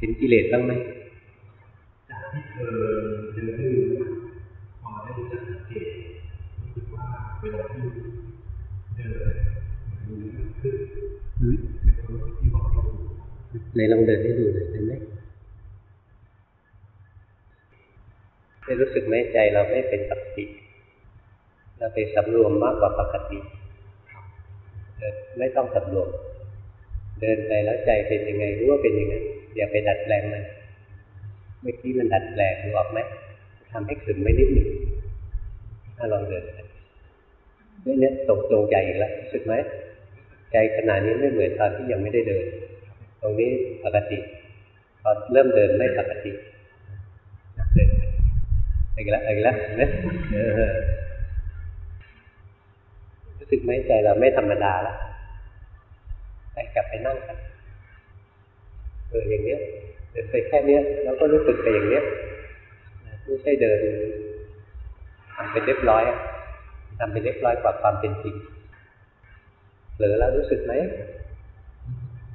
เห็นกิเลสบ้างไหมจากที่เคยเดินดูพอได้รู้จักสังเกตรู้สึกว่าเวลาที่เดินเหมือนมีขึ้นเป็นความรู้สึกที่บอกไม่ถูในลองเดินให้ดูหน่อยได้ไหมได้รู้สึกไหมใจเราไม่เป็นปกติ เราไปสำรวมมากกว่าปกติไม่ต้องสำรวม เดินไปแล้วใจเป็นยังไงรู้ว่าเป็นยังไง อย่าไปดัดแปลงมัน เมื่อกี้มันดัดแปลงรู้ออกไหมทำให้ขึงไม่นิดหนึ่งถ้าลองเดินนี่เนี่ยตรงตรงใจอีกแล้วรู้สึกไหมใจขนาดนี้ไม่เหมือนตอนที่ยังไม่ได้เดิน ตรงนี้ปกติตอนเริ่มเดินไม่ปกติเดินอีกแล้วอีกแล้วเนี่ยรู้สึกไหมใจเราไม่ธรรมดาแล้วไปกลับไปนั่งกัน เอออย่างเนี้ยเดินไปแค่เนี้ยแล้วก็รู้สึกไปอย่างเนี้ยไม่ใช่เดินทำเป็นเรียบร้อยทำเป็นเรียบร้อยกว่าความเป็นจริงหรือเรารู้สึกไหม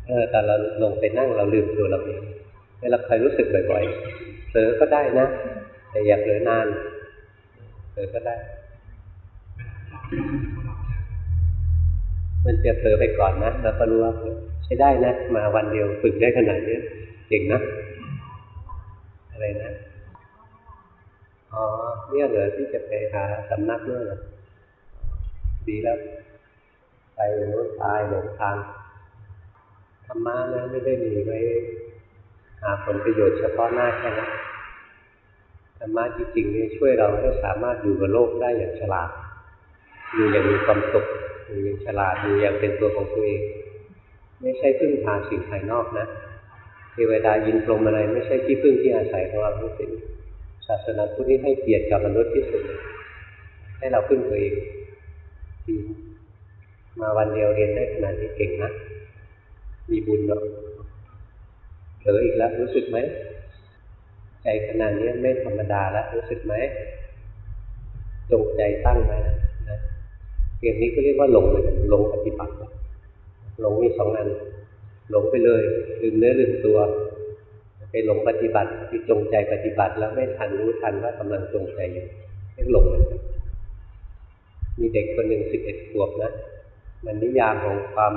เออแต่เราลงไปนั่งเราลืมตัวเราเองเวลาใครรู้สึกบ่อยๆเผลอก็ได้นะ แต่อย่าเผลอนานเผลอก็ได้ มันจะเผลอไปก่อนนะเราก็รู้ว่า ใช้ได้นะ มาวันเดียวฝึกได้ขนาดนี้เก่งนะ อะไรนะ อ๋อ เนี่ยเหรอที่จะไปหาสำนักเนี่ยเหรอดีแล้ว ไปโน้นตายหลงทางธรรมะนะไม่ได้มีไว้หาผลประโยชน์เฉพาะหน้าแค่นั้นธรรมะจริงๆนี่ช่วยเราให้สามารถอยู่กับโลกได้อย่างฉลาดอยู่อย่างมีความสุขอยู่อย่างฉลาดอยู่อย่างเป็นตัวของตัวเอง ไม่ใช่พึ่งพาสิ่งภายนอกนะเทวดายินพรมอะไร ไม่ใช่ที่พึ่งที่อาศัยของเราทั้งสิ้นศาสนาพุทธนี้ให้เกียรติกับมนุษย์ที่สุด ให้เราพึ่งตัวเองดีมาวันเดียวเรียนได้ขนาดนี้เก่งนะ มีบุญเนาะเผลออีกแล้วรู้สึกไหมใจขนาดนี้ไม่ธรรมดาแล้วรู้สึกไหมจงใจตั้งไว้นะเรื่องนี้ก็เรียกว่าหลงเลยหลงปฏิบัติ หลงมีสองอัน หลงไปเลยลืมเนื้อลืมตัวไปหลงปฏิบัติคือจงใจปฏิบัติ แล้วไม่ทันรู้ทันว่ากำลังจงใจอยู่เรียกหลงเหมือนกันมีเด็กคนหนึ่งสิบเอ็ดขวบนะ มันนิยามของความ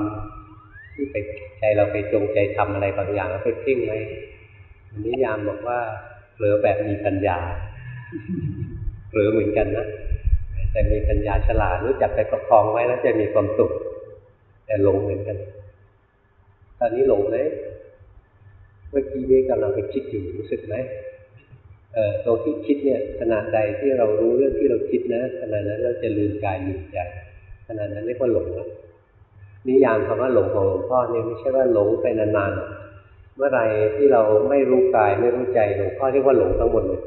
ที่ไปใจเราไปจงใจทำอะไรบางอย่างแล้วไปเพ่งไว้มันนิยามบอกว่าเผลอแบบมีปัญญาเผลอเหมือนกันนะแต่มีปัญญาฉลาดรู้จักไปประคองไว้แล้วจะมีความสุข แต่หลงเหมือนกัน ตอนนี้หลงไหมเมื่อกี้นี้กำลังไปคิดอยู่รู้สึกไหมเออตรงที่คิดเนี่ยขนาดใดที่เรารู้เรื่องที่เราคิดนะขนาดนั้นเราจะลืมกายลืมใจขนาดนั้นเรียกว่าหลงแล้วนิยามคำว่าหลงของหลวงพ่อเนี่ยไม่ใช่ว่าหลงไปนานๆเมื่อไรที่เราไม่รู้กายไม่รู้ใจหลวงพ่อเรียกว่าหลงทั้งหมดเลย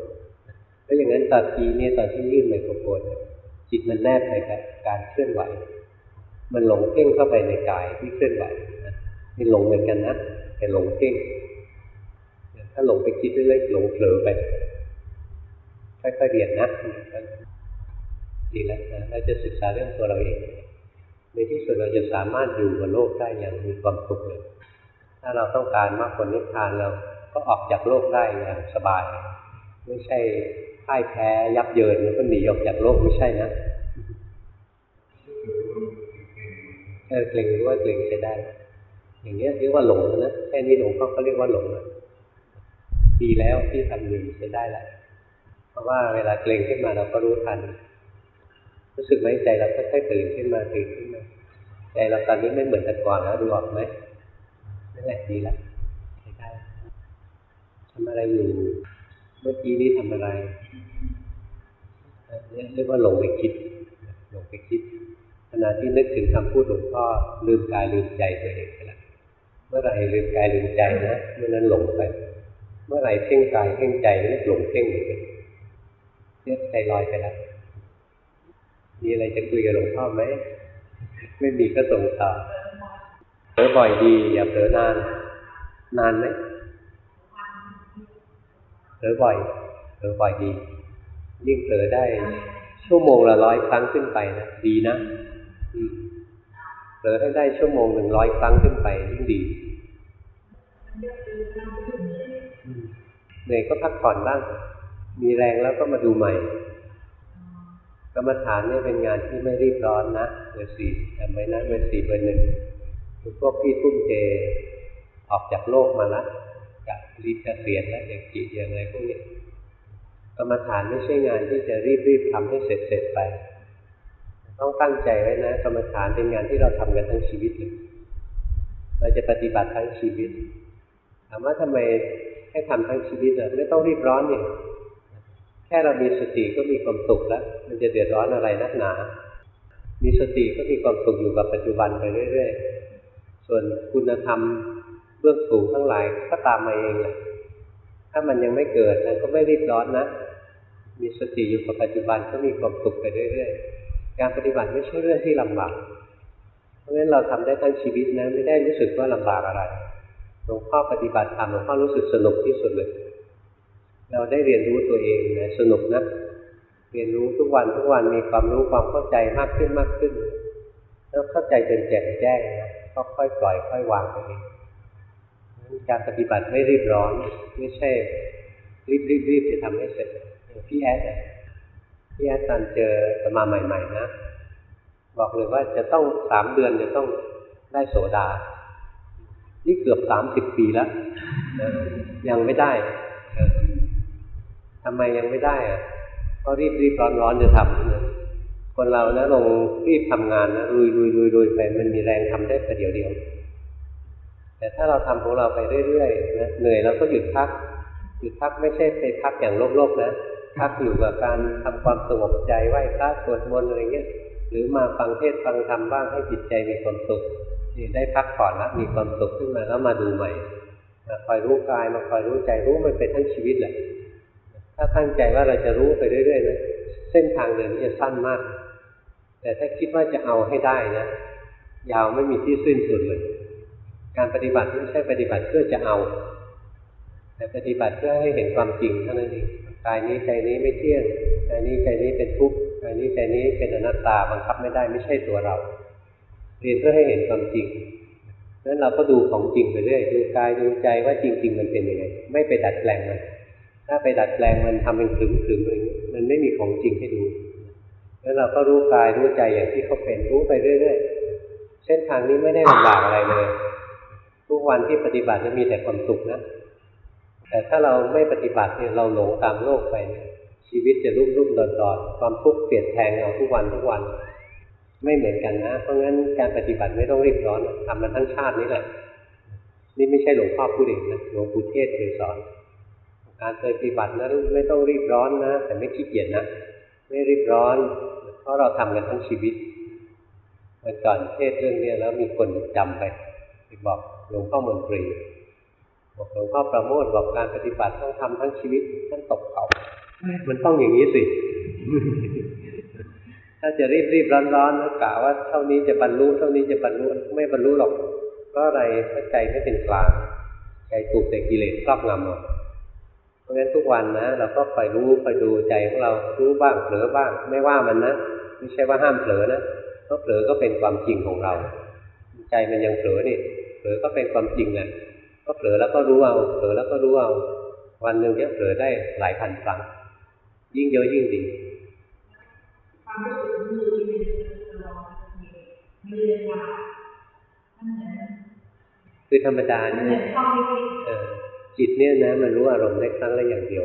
ก็อย่างนั้นตอนทีเนี่ยตอนที่ยื่นไมโครโฟนจิตมันแนบไปกับการเคลื่อนไหว มันหลงเพ่งเข้าไปในกายที่เคลื่อนไหวนี่หลงเหมือนกันนะแต่หลงเพ่งถ้าหลงไปคิดเล็กๆหลงเผลอไปค่อยๆเรียนนะดีแล้วนะเราจะศึกษาเรื่องตัวเราเองในที่สุดเราจะสามารถอยู่กับโลกได้อย่างมีความสุขเลยถ้าเราต้องการมากกว่านิพพานเราก็ออกจากโลกได้อย่างสบาย ไม่ใช่พ่ายแพ้ยับเยินแล้วก็หนีออกจากโลกไม่ใช่นะ เออเกรงรู้ว่าเกรงใช้ได้ อย่างเนี้ยเรียกว่าหลงนะแค่นี้หลงเขาเรียกว่าหลงนะดีแล้วที่ทำอยู่ใช้ได้แล้วเพราะว่าเวลาเกรงขึ้นมาเราก็รู้ทัน รู้สึกไหมใจเราค่อยๆตื่นขึ้นมาตื่นขึ้นมาใจเราตอนนี้ไม่เหมือนแต่ก่อนแล้วดูออกไหมนั่นแหละดีแล้วใช้ได้ทำอะไรอยู่ เมื่อกี้นี้ทำอะไรเรียกว่าหลงไปคิดหลงไปคิด ขณะที่นึกถึงคำพูดหลวงพ่อลืมกายลืมใจตัวเองไปแล้วเมื่อไหร่ลืมกายลืมใจนะเมื่อนั้นหลงไป เมื่อไหร่เพ่งกายเพ่งใจนี่หลงเพ่งเลยเนี่ยใจลอยไปแล้วมีอะไรจะคุยกับหลวงพ่อไหมไม่มีก็ส่งต่อเผลอบ่อยดี อย่าเผลอนาน นานไหมเผลอบ่อยเผลอบ่อยดี ยิ่งเผลอได้ชั่วโมงละร้อยครั้งขึ้นไปนะดีนะ เผลอให้ได้ชั่วโมงหนึ่งร้อยครั้งขึ้นไปยิ่งดีเหนื่อยก็พักผ่อนบ้าง มีแรงแล้วก็มาดูใหม่ กรรมฐานเนี่ยเป็นงานที่ไม่รีบร้อนนะเบอร์สี่จำไว้นะเบอร์สี่เบอร์หนึ่งคือพวกพี่ทุ่มเทออกจากโลกมาละจากรีบจะเกษียณแล้วอย่างจิตอย่างไรพวกนี้กรรมฐานไม่ใช่งานที่จะรีบรีบทำให้เสร็จเสร็จไป ต้องตั้งใจไว้นะกรรมฐานเป็นงานที่เราทำกันทั้งชีวิตเลยเราจะปฏิบัติทั้งชีวิตถามว่าทำไมให้ทำทั้งชีวิตอะไม่ต้องรีบร้อนเนี่ยแค่เรามีสติก็มีความสุขแล้ว มันจะเดือดร้อนอะไรนักหนา มีสติก็มีความสุขอยู่กับปัจจุบันไปเรื่อยๆ ส่วนคุณธรรมเบื้องสูงทั้งหลายก็ตามมาเองแหละถ้ามันยังไม่เกิดมันก็ไม่รีบร้อนนะ มีสติอยู่กับปัจจุบันก็มีความสุขไปเรื่อยๆ การปฏิบัติไม่ใช่เรื่องที่ลำบาก เพราะฉะนั้นเราทำได้ทั้งชีวิตนะไม่ได้รู้สึกว่าลำบากอะไร หลวงพ่อปฏิบัติธรรมหลวงพ่อรู้สึกสนุกที่สุดเลย เราได้เรียนรู้ตัวเองนะสนุกนะ เรียนรู้ทุกวันทุกวันมีความรู้ความเข้าใจมากขึ้นมากขึ้น แล้วเข้าใจจนแจ่มแจ้งนะก็ค่อยปล่อยค่อยวางไปเองการปฏิบัติไม่รีบร้อน ไม่ใช่รีบรีบรีบจะทำให้เสร็จอย่างพี่แอด อะพี่แอดตอนเจอสมาใหม่ ๆ นะ บอกเลยว่าจะต้องสามเดือนจะต้องได้โสดา นี่เกือบสามสิบปีแล้ว ยังไม่ได้ทำไมยังไม่ได้อะเพราะรีบรีบร้อนร้อนจะทำคนเรานะลงรีบทำงานนะลุยลุยลุยลุยไปมันมีแรงทำได้ประเดี๋ยวเดียว แต่ถ้าเราทำของเราไปเรื่อยๆนะเหนื่อยเราก็หยุดพักหยุดพักไม่ใช่ไปพักอย่างโลกๆนะ พักอยู่กับการทำความสงบใจไหว้พระสวดมนต์อะไรเงี้ย หรือมาฟังเทศฟังธรรมบ้างให้จิตใจมีความสุขนี่ได้พักผ่อนแล้วมีความสุขขึ้นมาแล้วมาดูใหม่มาคอยรู้กายมาคอยรู้ใจรู้มันเป็นทั้งชีวิตแหละถ้าตั้งใจว่าเราจะรู้ไปเรื่อยๆนะเส้นทางเดินจะสั้นมาก แต่ถ้าคิดว่าจะเอาให้ได้นะยาวไม่มีที่สิ้นสุดเลย การปฏิบัติไม่ใช่ปฏิบัติเพื่อจะเอา แต่ปฏิบัติเพื่อให้เห็นความจริงเท่านั้นเอง กายนี้ใจนี้ไม่เที่ยงกายนี้ใจนี้เป็นทุกข์กายนี้ใจนี้เป็นอนัตตาบังคับไม่ได้ไม่ใช่ตัวเรา เรียนเพื่อให้เห็นความจริงนั้นเราก็ดูของจริงไปเรื่อยดูกายดูใจว่าจริง ๆ มันเป็นยังไงไม่ไปดัดแปลงมัน ถ้าไปดัดแปลงมันทำเป็นขึงขึงอะไรอย่างนี้มันไม่มีของจริงให้ดูแล้วเราก็รู้กายรู้ใจอย่างที่เขาเป็นรู้ไปเรื่อยๆเส้นทางนี้ไม่ได้ลำบากอะไรเลย ทุกวันที่ปฏิบัติจะมีแต่ความสุขนะ แต่ถ้าเราไม่ปฏิบัติเนี่ยเราหลงตามโลกไปเนี่ยชีวิตจะรุ่มรุ่มดอนดอนความทุกข์เปลี่ยนแทงเราทุกวันทุกวัน ไม่เหมือนกันนะ เพราะงั้นการปฏิบัติไม่ต้องรีบร้อนทำมาทั้งชาตินี้แหละ นี่ไม่ใช่หลวงพ่อพูดเองนะหลวงปู่เทศเคยสอน การปฏิบัตินะไม่ต้องรีบร้อนนะ แต่ไม่ขี้เกียจนะไม่รีบร้อน เพราะเราทำกันทั้งชีวิตเมื่อก่อนเทศเรื่องนี้แล้วมีคนจำไปไปบอกหลวงพ่อมนตรี บอกหลวงพ่อประโมทบอกการปฏิบัติต้องทำทั้งชีวิตท่านตกเขามันต้องอย่างนี้สิ ถ้าจะรีบรีบร้อนร้อนแล้วกะว่าเท่านี้จะบรรลุเท่านี้จะบรรลุไม่บรรลุหรอกเพราะอะไรเพราะใจไม่เป็นกลางใจถูกแต่กิเลสครอบงำหมดเพราะฉะนั้นทุกวันนะเราก็คอยรู้คอยดูใจของเรารู้บ้างเผลอบ้าง ไม่ว่ามันนะไม่ใช่ว่าห้ามเผลอนะเพราะเผลอก็เป็นความจริงของเรา ใจมันยังเผลอนี่เผลอก็เป็นความจริงแหละ ก็เผลอแล้วก็รู้เอาเผลอแล้วก็รู้เอาวันหนึ่งเนี่ยเผลอได้หลายพันครั้งยิ่งเยอะยิ่งดีความรู้สึกมือเป็นเราไม่เรียนว่ามันเหมือนคือธรรมดาเนี่ยนช่องเล็กเออจิตเนี่ยนะมันรู้อารมณ์ได้ครั้งละอย่างเดียว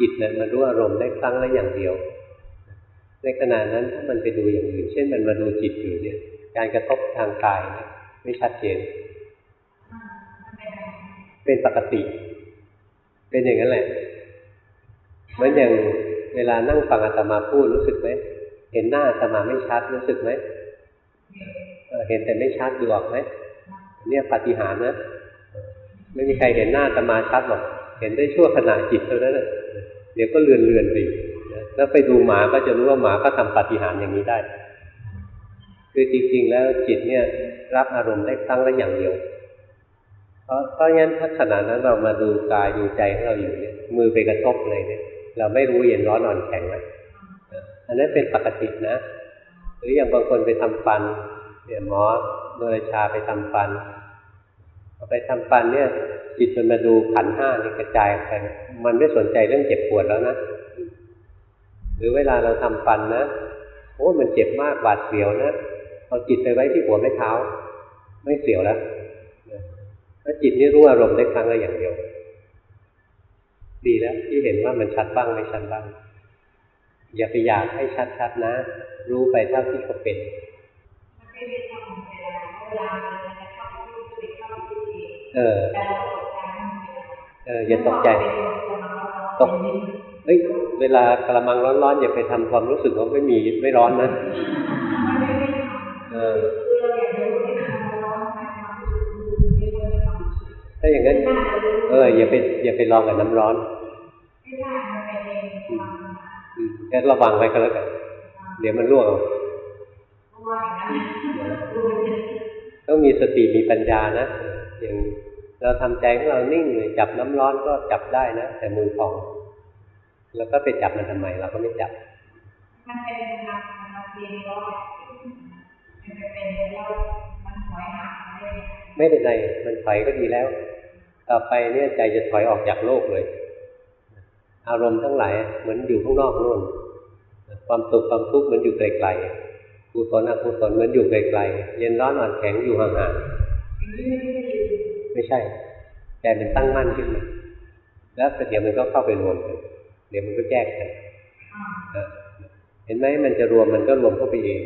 จิตเนี่ยมันรู้อารมณ์ได้ครั้งละอย่างเดียว ในขณะนั้นถ้ามันไปดูอย่างอื่น เช่นมันมาดูจิตอยู่เนี่ย การกระทบทางกายเนี่ยไม่ชัดเจน เป็นปกติ เป็นอย่างนั้นแหละเหมือนอย่างเวลานั่งฟังอาตมาพูดรู้สึกไหมเห็นหน้าอาตมาไม่ชัดรู้สึกไหมเห็นแต่ไม่ชัดดูออกไหมเนี่ยปฏิหารนะไม่มีใครเห็นหน้าอาตมาชัดหรอกเห็นได้ชั่วขณะจิตเท่านั้นเดี๋ยวก็เลือนเลือนๆไปแล้วไปดูหมาก็จะรู้ว่าหมาก็ทำปฏิหารอย่างนี้ได้ คือจริงๆแล้วจิตเนี่ยรับอารมณ์ได้ครั้งละอย่างเดียว เพราะเพราะงั้นถ้าขณะนั้นเรามาดูกายดูใจของเราอยู่เนี่ยมือไปกระทบเลยเนี่ย เราไม่รู้เย็นร้อนอ่อนแข็งนะอันนั้นเป็นปกตินะ หรืออย่างบางคนไปทำฟันเนี่ยหมอโดยชาไปทำฟันพอไปทำฟันเนี่ยจิตมันมาดูขันห้านี่กระจายไปมันไม่สนใจเรื่องเจ็บปวดแล้วนะหรือเวลาเราทำฟันนะโอ้มันเจ็บมากบาดเสียวนะเอาจิตไปไว้ที่หัวแม่เท้า ไม่เสียวแล้ว ถ้าจิตนี่รู้อารมณ์ได้ครั้งละอย่างเดียว ดีแล้วที่เห็นว่ามันชัดบ้างไม่ชัดบ้าง อย่าไปอยากให้ชัดๆนะ รู้ไปเท่าที่เขาเป็นมันไม่ได้ทำของเวลาเวลามันจะเข้าไปพูดคุยเข้าไปพูดเองเออแต่เราตกใจมันเป็นอะไรเอออย่าตกใจตกเอ้ยเวลากระมังร้อนๆอย่าไปทำความรู้สึกว่าไม่มีไม่ร้อนนะเออาอย่างนั้นเอออย่าไปอย่าไปลองกับน้ำร้อนอืมแค่ระวังไว้ก็แล้วกัน เดี๋ยวมันร่วงเอาต้องมีสติมีปัญญานะอย่างเราทำใจของเรานิ่งเลยจับน้ำร้อนก็จับได้นะแต่มือพอง แล้วก็ไปจับมันทำไมเราก็ไม่จับมันเป็นนามนามเพียงร้อยมันจะเป็นแล้วมันหอยหาไม่ได้ไม่เป็นไรมันถอยก็ดีแล้ว ต่อไปเนี่ยใจจะถอยออกจากโลกเลย อารมณ์ทั้งหลายเหมือนอยู่ข้างนอกนู่นความสุขความทุกข์เหมือนอยู่ไกลๆกุศลอกุศลเหมือนอยู่ไกลๆเย็นร้อนอ่อนแข็งอยู่ห่างๆไม่ใช่ใจมันตั้งมั่นขึ้นมาแล้วเดี๋ยวมันก็เข้าไปรวมกันเดี๋ยวมันก็แยกกันเห็นไหมมันจะรวมมันก็รวมเข้าไปเอง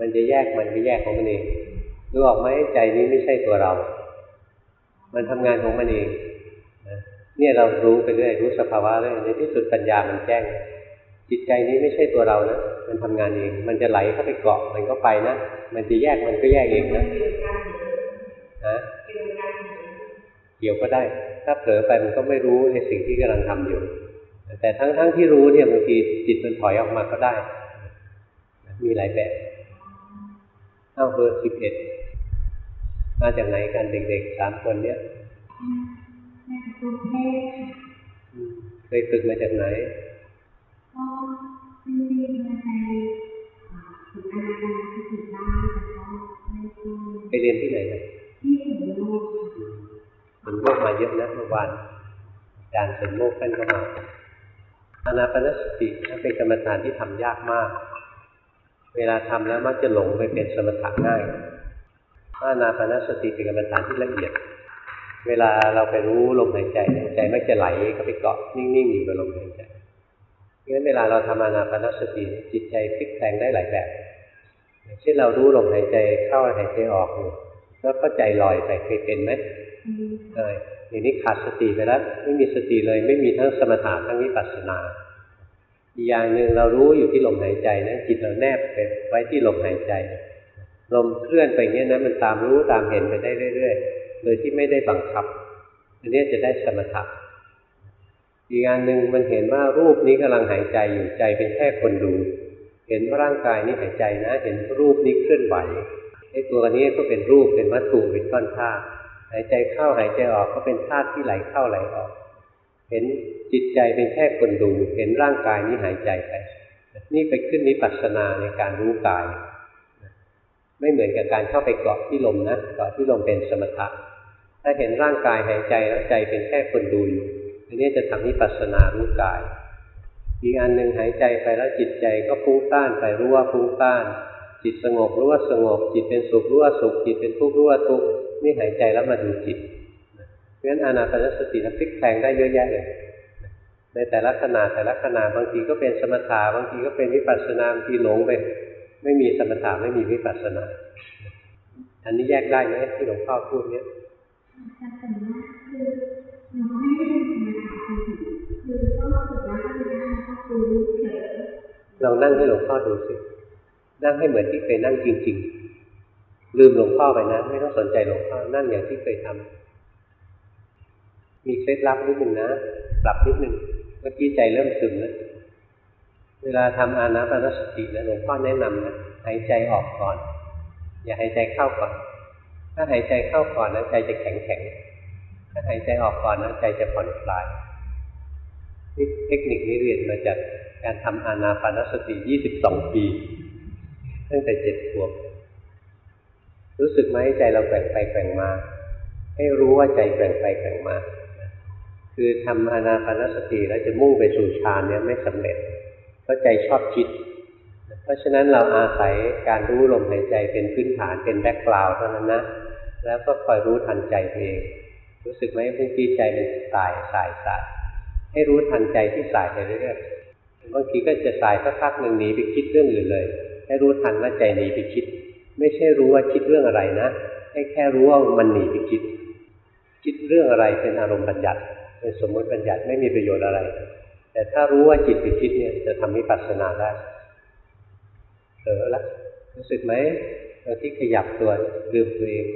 มันจะแยกมันก็แยกของมันเองรู้ออกไหมใจนี้ไม่ใช่ตัวเรา มันทำงานของมันเองนะเนี่ยเรารู้ไปเรื่อยรู้สภาวะเรื่อยในที่สุดปัญญามันแจ้ง จิตใจนี้ไม่ใช่ตัวเรานะมันทำงานเอง มันจะไหลเข้าไปเกาะมันก็ไปนะมันจะแยกมันก็แยกเองนะฮะเกี่ยวก็ได้ ถ้าเผลอไปมันก็ไม่รู้ในสิ่งที่กำลังทำอยู่ แต่ทั้งๆทที่รู้เนี่ยบางทีจิตมันถอยออกมาก็ได้ มีหลายแบบเอ้าเบอร์สิบเอ็ด มาจากไหนกันเด็กๆสามคนเนี้ยในกรุงเทพอืมเคยฝึกมาจากไหนก็จริงๆมันไปฝึกอาการที่ถูกบ้านแต่ก็ไม่ก็ไปเรียนที่ไหนนะที่ถึงโลกอืมมันโลกมาเยอะนะเมื่อวานอาจารย์สมโมกท่านก็มาอานาปนสติเป็นกรรมฐานที่ทำยากมาก เวลาทำแล้วมักจะหลงไปเป็นสมถะง่าย อานาปนสติเป็นกรรมฐานที่ละเอียด เวลาเราไปรู้ลมหายใจเนี่ยใจมักจะไหลเข้าไปเกาะนิ่งๆอยู่กับลมหายใจงั้นเวลาเราทำอานาปนสติเนี่ยจิตใจพลิกแปลงได้หลายแบบอย่างเช่นเรารู้ลมหายใจเข้าหายใจออกอยู่แล้วก็ใจลอยไปเคยเป็นไหมเอออย่างนี้ขาดสติไปแล้วไม่มีสติเลยไม่มีทั้งสมถะทั้งวิปัสสนาอีกอย่างหนึ่งเรารู้อยู่ที่ลมหายใจนะจิตเราแนบไปไว้ที่ลมหายใจ ลมเคลื่อนไปอย่างนี้ยนะมันตามรู้ตามเห็นไปได้เรื่อยๆ โดยที่ไม่ได้บังคับ อันนี้จะได้สมถะอีกอย่างหนึ่งมันเห็นว่ารูปนี้กำลังหายใจอยู่ใจเป็นแค่คนดู เห็นว่าร่างกายนี้หายใจนะ เห็นรูปนี้เคลื่อนไหวไอ้ตัวนี้ก็เป็นรูปเป็นวัตถุเป็นก้อนธาตุหายใจเข้าหายใจออกก็เป็นธาตุที่ไหลเข้าไหลออก เห็นจิตใจเป็นแค่คนดู เห็นร่างกายนี้หายใจไปนี่ไปขึ้นนิพพานาในการรู้กาย ไม่เหมือนกับการเข้าไปเกาะที่ลมนะเกาะที่ลมเป็นสมถะถ้าเห็นร่างกายหายใจแล้วใจเป็นแค่คนดูอยู่อันนี้จะทำนิพพานารู้กาย อีกอันหนึ่งหายใจไปแล้วจิตใจก็ฟุ้งซ่านไปรู้ว่าฟุ้งซ่าน จิตสงบรู้ว่าสงบ จิตเป็นสุขรู้ว่าสุขจิตเป็นทุกข์รู้ว่าทุกข์นี่หายใจแล้วมาดูจิตเพราะฉะนั้นอานาปานสติพลิกแปลงได้เยอะแยะเลยในแต่ละขณะแต่ละขณะบางทีก็เป็นสมถะบางทีก็เป็นวิปัสสนาบางทีหลงไป ไม่มีสมถะไม่มีวิปัสสนา อันนี้แยกได้ไหมที่หลวงพ่อพูดเนี้ยแต่ส่วนมากคือหนูไม่ได้เป็นสมถะคือต้องฝึกแล้วก็ไม่ได้ก็คือเผลอลองนั่งให้หลวงพ่อดูสิ นั่งให้เหมือนที่เคยนั่งจริง ๆ ลืมหลวงพ่อไปนะ ไม่ต้องสนใจหลวงพ่อ นั่งอย่างที่เคยทำมีเคล็ดลับนิดหนึ่งนะ ปรับนิดหนึ่ง เมื่อกี้ใจเริ่มซึมแล้ว เวลาทำอานาปานสตินะหลวงพ่อแนะนำนะหายใจออกก่อน อย่าหายใจเข้าก่อน ถ้าหายใจเข้าก่อนนะใจจะแข็งแข็งถ้าหายใจออกก่อนนะใจจะผ่อนคลายนี่เทคนิคนี้เรียนมาจากการทำอานาปานสติ 22 ปี ตั้งแต่เจ็ดขวบรู้สึกไหมใจเราแกว่งไปแกว่งมา ให้รู้ว่าใจแกว่งไปแกว่งมา คือทำอานาปานสติแล้วจะมุ่งไปสู่ฌานเนี่ยไม่สำเร็จ เพราะใจชอบคิด เพราะฉะนั้นเราอาศัยการรู้ลมหายใจเป็นพื้นฐานเป็นแบ็กกราวด์เท่านั้นนะ แล้วก็คอยรู้ทันใจเอง รู้สึกไหมเมื่อกี้ใจมันสายสายสายให้รู้ทันใจที่สายไปเรื่อยๆบางทีก็จะสายสักพักหนึ่งหนีไปคิดเรื่องอื่นเลย ให้รู้ทันว่าใจหนีไปคิด ไม่ใช่รู้ว่าคิดเรื่องอะไรนะ ให้แค่รู้ว่ามันหนีไปคิด คิดเรื่องอะไรเป็นอารมณ์บัญญัติเป็นสมมติบัญญัติไม่มีประโยชน์อะไร แต่ถ้ารู้ว่าจิตไปคิดเนี่ยจะทำให้ปัสสนาได้เออละรู้สึกไหมตอนที่ขยับตัวลืมตัวเอง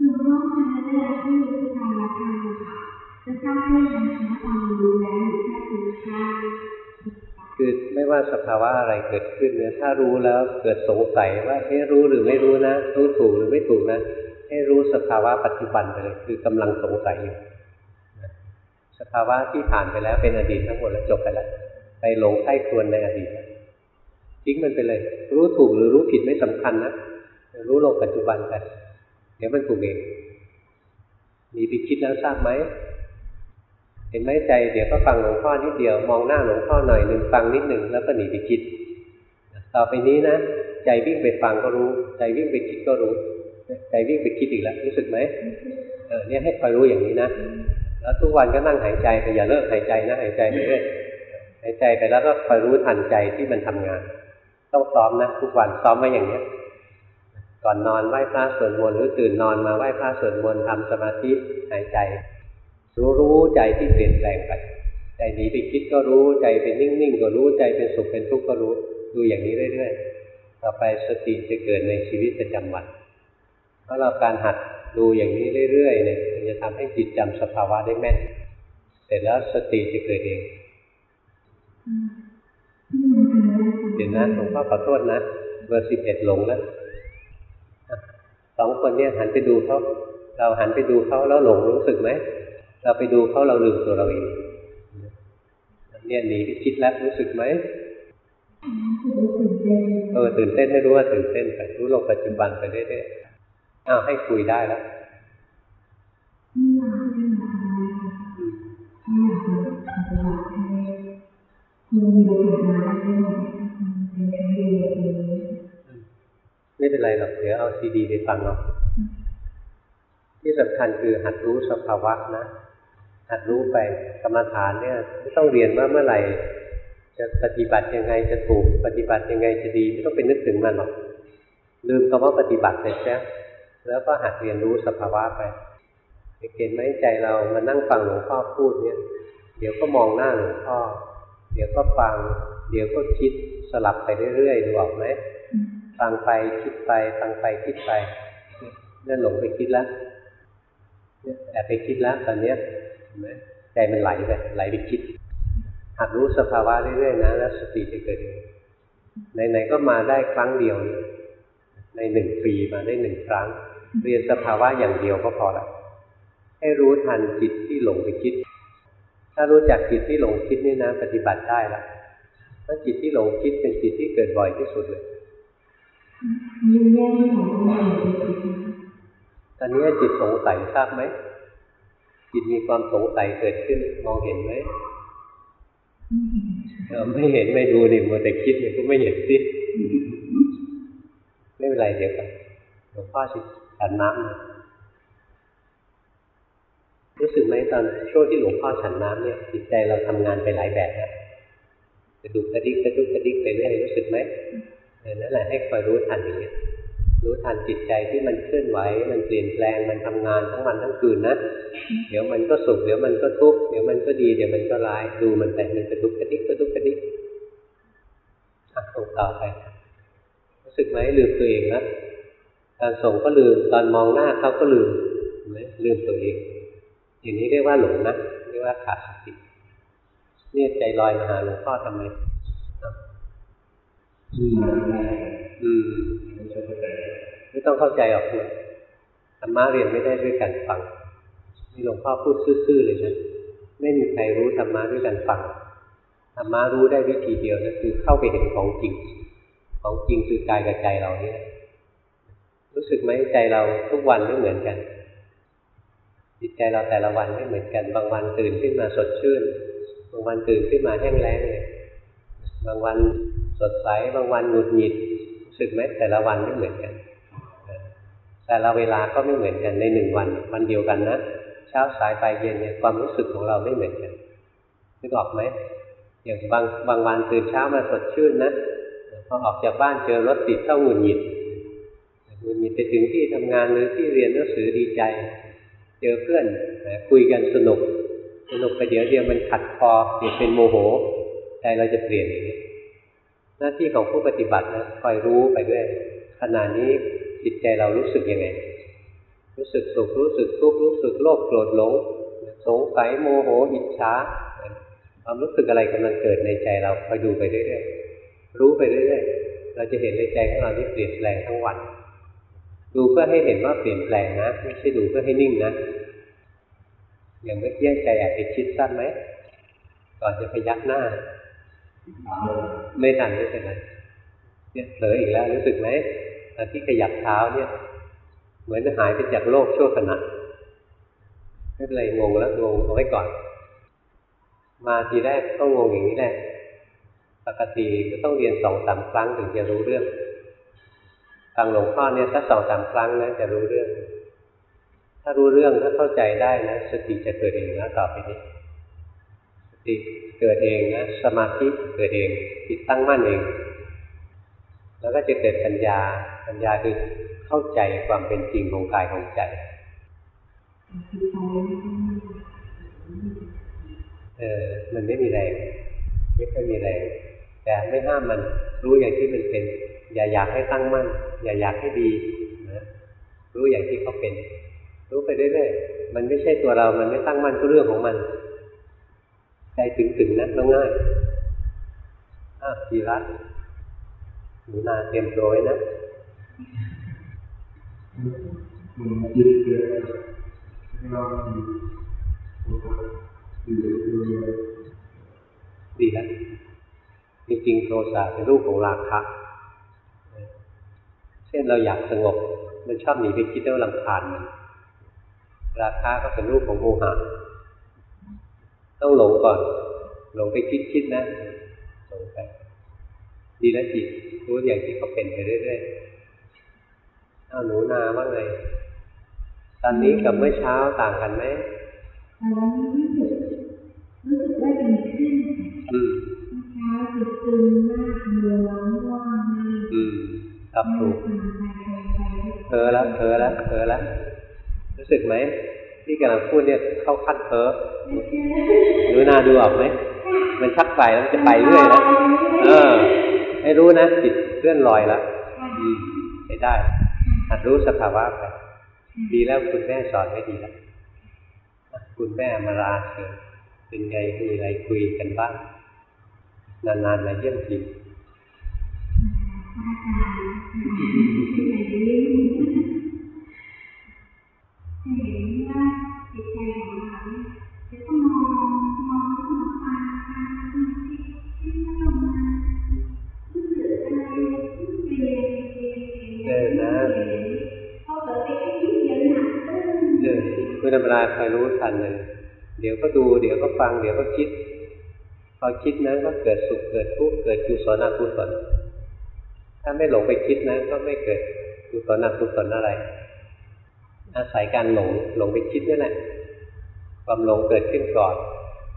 หนูว่าภายในเวลาที่มีการรับทานนะคะจะทราบได้ยังคะตอนรู้แล้วหรือแค่ถึงค่าคือไม่ว่าสภาวะอะไรเกิดขึ้นเนี่ยถ้ารู้แล้วเกิดสงสัยว่าเอ๊ะรู้หรือไม่รู้นะ รู้ถูกหรือไม่ถูกนะ ให้รู้สภาวะปัจจุบันไปเลยคือกำลังสงสัยอยู่นะ สภาวะที่ผ่านไปแล้วเป็นอดีตทั้งหมดแล้วจบไปแล้วไปหลงใต้ครวนในอดีตทิ้งมันไปเลย รู้ถูกหรือรู้ผิดไม่สำคัญนะรู้ลงปัจจุบันไปเดี๋ยวมันถูกเองมีไปคิดแล้วทราบไหมเห็นไหมใจเดี๋ยวก็ฟังหลวงพ่อนิดเดียวมองหน้าหลวงพ่อหน่อยหนึ่งฟังนิดหนึ่งแล้วก็หนีไปคิด ต่อไปนี้นะใจวิ่งไปฟังก็รู้ ใจวิ่งไปคิดก็รู้ ใจวิ่งไปคิดอีกแล้วรู้สึกไหมเออเนี่ยให้คอยรู้อย่างนี้นะ แล้วทุกวันก็นั่งหายใจไปอย่าเลิกหายใจนะหายใจไปเรื่อยหายใจไปแล้วก็คอยรู้ทันใจที่มันทำงาน ต้องซ้อมนะทุกวันซ้อมไว้อย่างเนี้ยก่อนนอนไหว้พระสวดมนต์หรือตื่นนอนมาไหว้พระสวดมนต์ทำสมาธิหายใจ รู้รู้ใจที่เปลี่ยนแปลงไปใจหนีไปคิดก็รู้ใจเป็นนิ่งๆก็รู้ใจเป็นสุขเป็นทุกข์ก็รู้ดูอย่างนี้เรื่อยๆต่อไปสติจะเกิดในชีวิตประจำวันเพราะเราการหัด ดูอย่างนี้เรื่อยๆเนี่ยมันจะทำให้จิตจำสภาวะได้แม่น เสร็จแล้วสติจะเกิดเองเดี๋ยวนะหลวงพ่อขอโทษนะเบอร์สิบเอ็ดหลงแล้วสองคนเนี่ยหันไปดูเขาเราหันไปดูเขาแล้วหลงรู้สึกไหมเราไปดูเขาเราลืมตัวเราเองเนี่ยหนีไปคิดแล้วรู้สึกไหมเออตื่นเต้นให้รู้ว่าตื่นเต้นไปรู้ลงปัจจุบันไปเรื่อยๆ อ้าให้คุยได้แล้วไม่เป็นไรหรอกเดี๋ยวเอาซีดีไปฟังเอาที่สำคัญคือหัดรู้สภาวะนะหัดรู้ไปกรรมฐานเนี่ยไม่ต้องเรียนว่าเมื่อไหร่ จะปฏิบัติยังไงจะถูก ปฏิบัติยังไงจะดี ไม่ต้องไปนึกถึงมันหรอกลืมคำว่าปฏิบัติไปซะ แล้วก็หัดเรียนรู้สภาวะไปเห็นไหมใจเรามานั่งฟังหลวงพ่อพูดเนี่ย เดี๋ยวก็มองหน้าหลวงพ่อ เดี๋ยวก็ฟัง เดี๋ยวก็คิดสลับไปเรื่อยๆดูออกไหมฟังไปคิดไปฟังไปคิดไปเนี่ยหลงไปคิดแล้วแอบไปคิดแล้วตอนเนี้ยเห็นไหมใจมันไหลไปไหลไปคิดหัดรู้สภาวะเรื่อยๆนะแล้วสติจะเกิดไหนๆก็มาได้ครั้งเดียว ในหนึ่งปีมาได้หนึ่งครั้ง เรียนสภาวะอย่างเดียวก็พอละให้รู้ทันจิตที่หลงไปคิด ถ้ารู้จักจิตที่หลงคิดนี่นะปฏิบัติได้ละเพราะจิตที่หลงคิดเป็นจิตที่เกิดบ่อยที่สุดเลยตอนนี้จิตสงสัยทราบไหมจิตมีความสงสัยเกิดขึ้นมองเห็นไหมเออไม่เห็นไม่ดูดิมัวแต่คิดเนี่ยก็ไม่เห็นสิไม่เป็นไรเดี๋ยวกันหลวงพ่อสิ ฉันน้ำรู้สึกไหมตอนช่วงที่หลวงพ่อฉันน้ำเนี่ยจิตใจเราทำงานไปหลายแบบนะกระดุกกระดิกกระดุกกระดิกไปเรื่อยรู้สึกไหมนั่นแหละให้คอยรู้ทันอย่างเงี้ยรู้ทันจิตใจที่มันเคลื่อนไหว มันเปลี่ยนแปลง มันทำงานทั้งวันทั้งคืนนะ เดี๋ยวมันก็สุข เดี๋ยวมันก็ทุกข์ เดี๋ยวมันก็ดี เดี๋ยวมันก็ร้าย ดูมันไปมันกระดุกกระดิกกระดุกกระดิกอะส่งต่อไป รู้สึกไหมลืมตัวเองนะ ตอนส่งก็ลืมตอนมองหน้าเขาก็ลืมเห็นไหมลืมตัวเอง อย่างนี้เรียกว่าหลงนะเรียกว่าขาดสติเนี่ยใจลอยมาหาหลวงพ่อทำไมอะที่มาได้อืมไม่ใช่เข้าใจไม่ต้องเข้าใจหรอกนะธรรมะเรียนไม่ได้ด้วยการฟังนี่หลวงพ่อพูดซื่อๆเลยนะไม่มีใครรู้ธรรมะด้วยการฟังธรรมะรู้ได้วิธีเดียวนะคือเข้าไปเห็นของจริง ของจริงคือกายกับใจเราเนี่ย รู้สึกไหมใจเราทุกวันไม่เหมือนกัน จิตใจเราแต่ละวันไม่เหมือนกัน บางวันตื่นขึ้นมาสดชื่น บางวันตื่นขึ้นมาแห้งแล้งเลยบางวันสดใส บางวันหงุดหงิด รู้สึกไหมแต่ละวันไม่เหมือนกัน แต่ละเวลาก็ไม่เหมือนกันในหนึ่งวัน วันเดียวกันนะ เช้าสายปลายเย็นเนี่ยความรู้สึกของเราไม่เหมือนกันนึกออกไหมอย่างบางบางวันตื่นเช้ามาสดชื่นนะพอออกจากบ้านเจอรถติดเข้าหงุดหงิด หงุดหงิดไปถึงที่ทำงานหรือที่เรียนหนังสือดีใจ เจอเพื่อนคุยกันสนุก สนุกไปเดี๋ยวเดียวมันขัดคอเปลี่ยนเป็นโมโหใจเราจะเปลี่ยนอย่างนี้หน้าที่ของผู้ปฏิบัตินะคอยรู้ไปด้วยขณะนี้จิตใจเรารู้สึกยังไง รู้สึกสุขรู้สึกทุกข์รู้สึกโลภโกรธหลงสงสัยโมโหอิจฉาความรู้สึกอะไรกำลังเกิดในใจเราคอยดูไปเรื่อยๆรู้ไปเรื่อยๆเราจะเห็นในใจของเราที่เปลี่ยนแปลงทั้งวัน ดูเพื่อให้เห็นว่าเปลี่ยนแปลงนะไม่ใช่ดูเพื่อให้นิ่งนะอย่างเมื่อกี้ใจแอบไปคิดสั้นไหมก่อนจะพยักหน้า ไม่ทันไม่เป็นไรเนี่ยเผลออีกแล้วรู้สึกไหมตอนที่ขยับเท้าเนี่ย เหมือนหายไปจากโลกชั่วขณะไม่เป็นไรงงแล้วงงเอาไว้ก่อน มาทีแรกก็งงอย่างนี้แหละปกติก็ต้องเรียนสองสามครั้งถึงจะรู้เรื่อง ฟังหลวงพ่อเนี่ยถ้าสองสามครั้งนะจะรู้เรื่อง ถ้ารู้เรื่องถ้าเข้าใจได้นะสติจะเกิดเองนะต่อไปนี้ สติเกิดเองนะสมาธิเกิดเองจิตตั้งมั่นเอง แล้วก็จะเกิดปัญญาปัญญาคือเข้าใจความเป็นจริงของกายของใจเออมันไม่มีแรงไม่ค่อยมีแรงแต่ไม่ห้ามมันรู้อย่างที่มันเป็น อย่าอยากให้ตั้งมั่น อย่าอยากให้ดีนะรู้อย่างที่เขาเป็น รู้ไปเรื่อยๆมันไม่ใช่ตัวเรา มันไม่ตั้งมั่นก็เรื่องของมัน ใจถึงๆนะแล้วง่ายอ้าวจีรัตหนูนาเตรียมตัวไว้นะมันจิตเกิดเราดีอยู่ด้วยดีแล้วจริงๆโทสะเป็นรูปของราคะ เช่นเราอยากสงบ มันชอบหนีไปคิดแล้วลำคาญมันราคะก็เป็นรูปของโมหะต้องหลงก่อน หลงไปคิดคิดนะหลงไปดีแล้วจิตรู้อย่างที่เขาเป็นไปเรื่อยๆอ้าวหนูนาว่าไงตอนนี้กับเมื่อเช้าต่างกันไหมตอนนี้รู้สึกรู้สึกว่าดีขึ้นอืมเช้าสึกตึงมากเมือง่วงมากอืมค รับถูกเผลอแล้วเผลอแล้วเผลอแล้วรู้สึกไหมที่กำลังพูดเนี่ยเข้าขั้นเพ้อหนูนาดูออกไหมมันชักไปแล้วมันจะไปเรื่อยแล้วเออ ให้รู้นะจิตเคลื่อนลอยแล้วอืมใช้ได้หัดรู้สภาวะไปดีแล้วคุณแม่สอนไม่ดีแล้วคุณแม่มาลาเชิญเป็นไงมีอะไรคุยกันบ้างนานๆมาเยี่ยมที เห็นว่าจิตใจของเราเนี่ยจะต้องมองมองมองฟังเรามารู้สึกอะยนเปลี่ยนเปลี่ยนเออนะพอเกิดไปคิดเยอะหนักขึ้นเออคุณธรรมดาคอยรู้ทันเลย เดี๋ยวก็ดู เดี๋ยวก็ฟัง เดี๋ยวก็คิด พอคิดนะก็เกิดสุข เกิดทุกข์ เกิดกุศลอกุศล ถ้าไม่หลงไปคิดนะ ก็ไม่เกิดกุศลอกุศลอะไร อาศัยการหลงหลงไปคิดนี่แหละความหลงเกิดขึ้นก่อน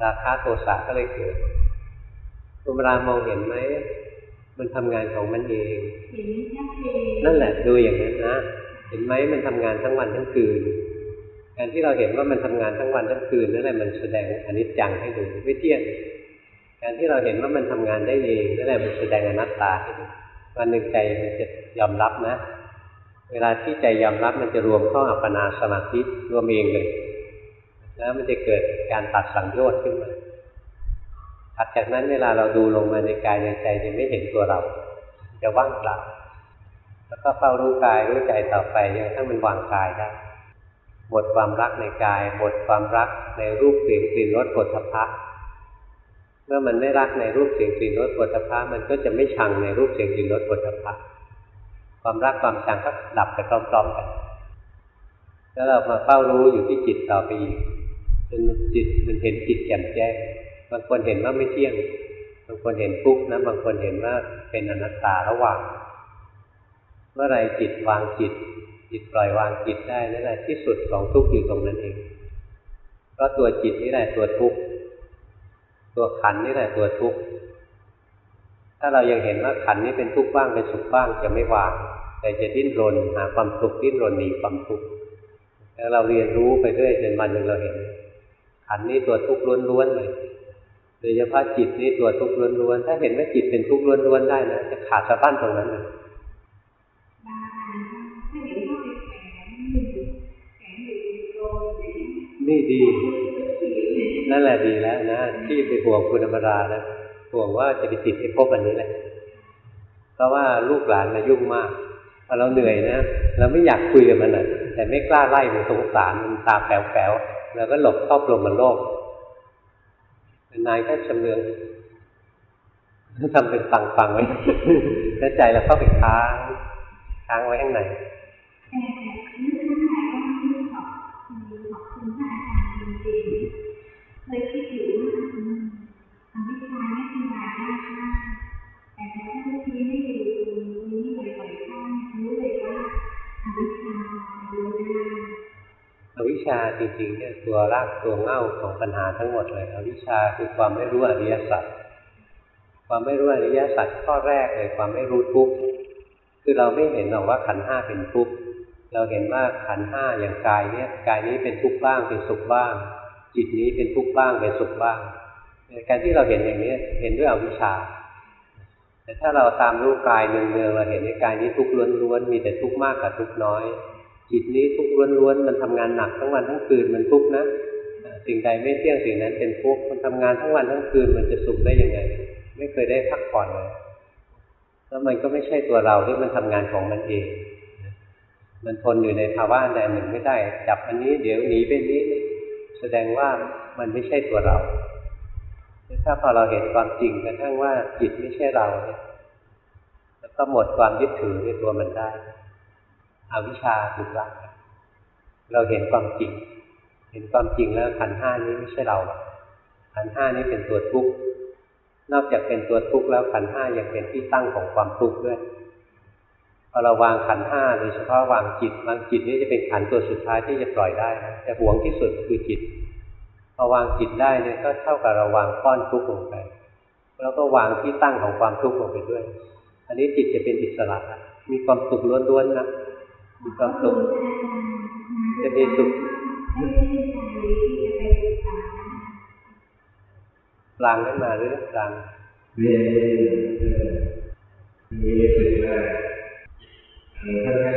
ราคะโทสะก็เลยเกิดคุณรามองเห็นไหมมันทำงานของมันเองนั่นแหละดูอย่างนั้นนะเห็นไหมมันทำงานทั้งวันทั้งคืนการที่เราเห็นว่ามันทำงานทั้งวันทั้งคืนนั่นแหละมันแสดงอนิจจังให้ดูไม่เที่ยงการที่เราเห็นว่ามันทำงานได้เองนั่นแหละมันแสดงอนัตตาให้ดู วันหนึ่งใจมันจะยอมรับนะ เวลาที่ใจยอมรับมันจะรวมเข้าอัปปนาสมาธิรวมเองเลย แล้วมันจะเกิดการตัดสังโยชน์ขึ้นมาถัดจากนั้นเวลาเราดูลงมาในกายในใจจะไม่เห็นตัวเรา จะว่างเปล่าแล้วก็เฝ้ารู้กายรู้ใจต่อไปจนกระทั่งมันวางกายได้หมดความรักในกายหมดความรักในรูปเสียงกลิ่นรสผลทพะ เมื่อมันไม่รักในรูปเสียงกลิ่นรสผลทพะมันก็จะไม่ชังในรูปเสียงกลิ่นรสผลทพะความรักความชังก็ดับไปพร้อมๆกัน แล้วเรามาเฝ้ารู้อยู่ที่จิตต่อไปอีกจนจิตมันเห็นจิตแจ่มแจ้งบางคนเห็นว่าไม่เที่ยง บางคนเห็นทุกข์นะ บางคนเห็นว่าเป็นอนัตตาระหว่าง เมื่อไรจิตวางจิต จิตปล่อยวางจิตได้นั่นแหละที่สุดของทุกข์อยู่ตรงนั้นเอง เพราะตัวจิตนี่แหละตัวทุกข์ ตัวขันนี่แหละตัวทุกข์ถ้าเรายังเห็นว่าขันนี้เป็นทุกข์บ้างเป็นสุขบ้างจะไม่วางแต่จะดิ้นรนหาความสุขดิ้นรนหนีความทุกข์แล้วเราเรียนรู้ไปเรื่อยจนวันหนึ่งเราเห็น ขันนี้ตัวทุกข์ล้วนๆเลยโดยเฉพาะจิตนี้ตัวทุกข์ล้วนๆถ้าเห็นว่าจิตเป็นทุกข์ล้วนๆได้นะจะขาดสะบั้นตรงนั้นเลยบางอันถ้าเห็นว่าเป็นแผลอยู่แผลอยู่ในโรงอย่างนี้นี่ดี นั่นแหละดีแล้วนะที่ไปห่วงคุณธรรมดานะห่วงว่าจะไปติดไอ้ภพอันนี้แหละ เพราะว่าลูกหลานมายุ่งมากพอเราเหนื่อยนะเราไม่อยากคุยกับมันนะแต่ไม่กล้าไล่มันสงสารมันตาแป๋วๆเราก็หลบเข้ากลมมันโลกนายก็ชำเลืองทำเป็นฟังฟังๆไว้แล้วใจเราเข้าไปค้างค้างไว้ข้างใน ชชาจริงๆเนี่ยตัวรากตัวเง้าของปัญหาทั้งหมดเลยอวิชชาคือความไม่รู้อริยสัจความไม่รู้อริยสัจข้อแรกเลยความไม่รู้ทุกข์คือเราไม่เห็นหรอกว่าขันห้าเป็นทุกข์เราเห็นว่าขันห้าอย่างกายเนี่ยกายนี้เป็นทุกข์บ้างเป็นสุขบ้าง จิตนี้เป็นทุกข์บ้างเป็นสุขบ้าง การที่เราเห็นอย่างนี้เห็นด้วยอวิชชา แต่ถ้าเราตามรู้กายเนืองๆเราเห็นในกายนี้ทุกข์ล้วนๆมีแต่ทุกข์มากกับทุกข์น้อย จิตนี้ทุกข์ล้วนๆมันทำงานหนักทั้งวันทั้งคืนมันทุกข์นะสิ่งใดไม่เที่ยงสิ่งนั้นเป็นทุกข์มันทำงานทั้งวันทั้งคืนมันจะสุขได้ยังไง ไม่เคยได้พักผ่อนเลยแล้วมันก็ไม่ใช่ตัวเราที่มันทำงานของมันเอง มันทนอยู่ในภาวะใดหนึ่งไม่ได้ จับอันนี้เดี๋ยวหนีไปนี้ แสดงว่ามันไม่ใช่ตัวเราถ้าพอเราเห็นความจริงกระทั่งว่าจิตไม่ใช่เราเนี่ยแล้วก็หมดความยึดถือในตัวมันได้ อวิชชาถูกละเราเห็นความจริง เห็นความจริงแล้วขันห้านี้ไม่ใช่เราขันห้านี้เป็นตัวทุกข์นอกจากเป็นตัวทุกข์แล้วขันห้ายังเป็นที่ตั้งของความทุกข์ด้วยพอเราวางขันห้าโดยเฉพาะวางจิตวางจิตนี่จะเป็นขันตัวสุดท้ายที่จะปล่อยได้นะจะหวงที่สุดคือจิตพอวางจิตได้เนี่ยก็เท่ากับเราวางก้อนทุกข์ลงไป แล้วก็วางที่ตั้งของความทุกข์ลงไปด้วย อันนี้จิตจะเป็นอิสระมีความสุขล้วนๆนะ มีความสุขจะมีสุขกลางขึ้นมาหรือกลางเรียนเออมีรู้สึกว่าเออท่านให้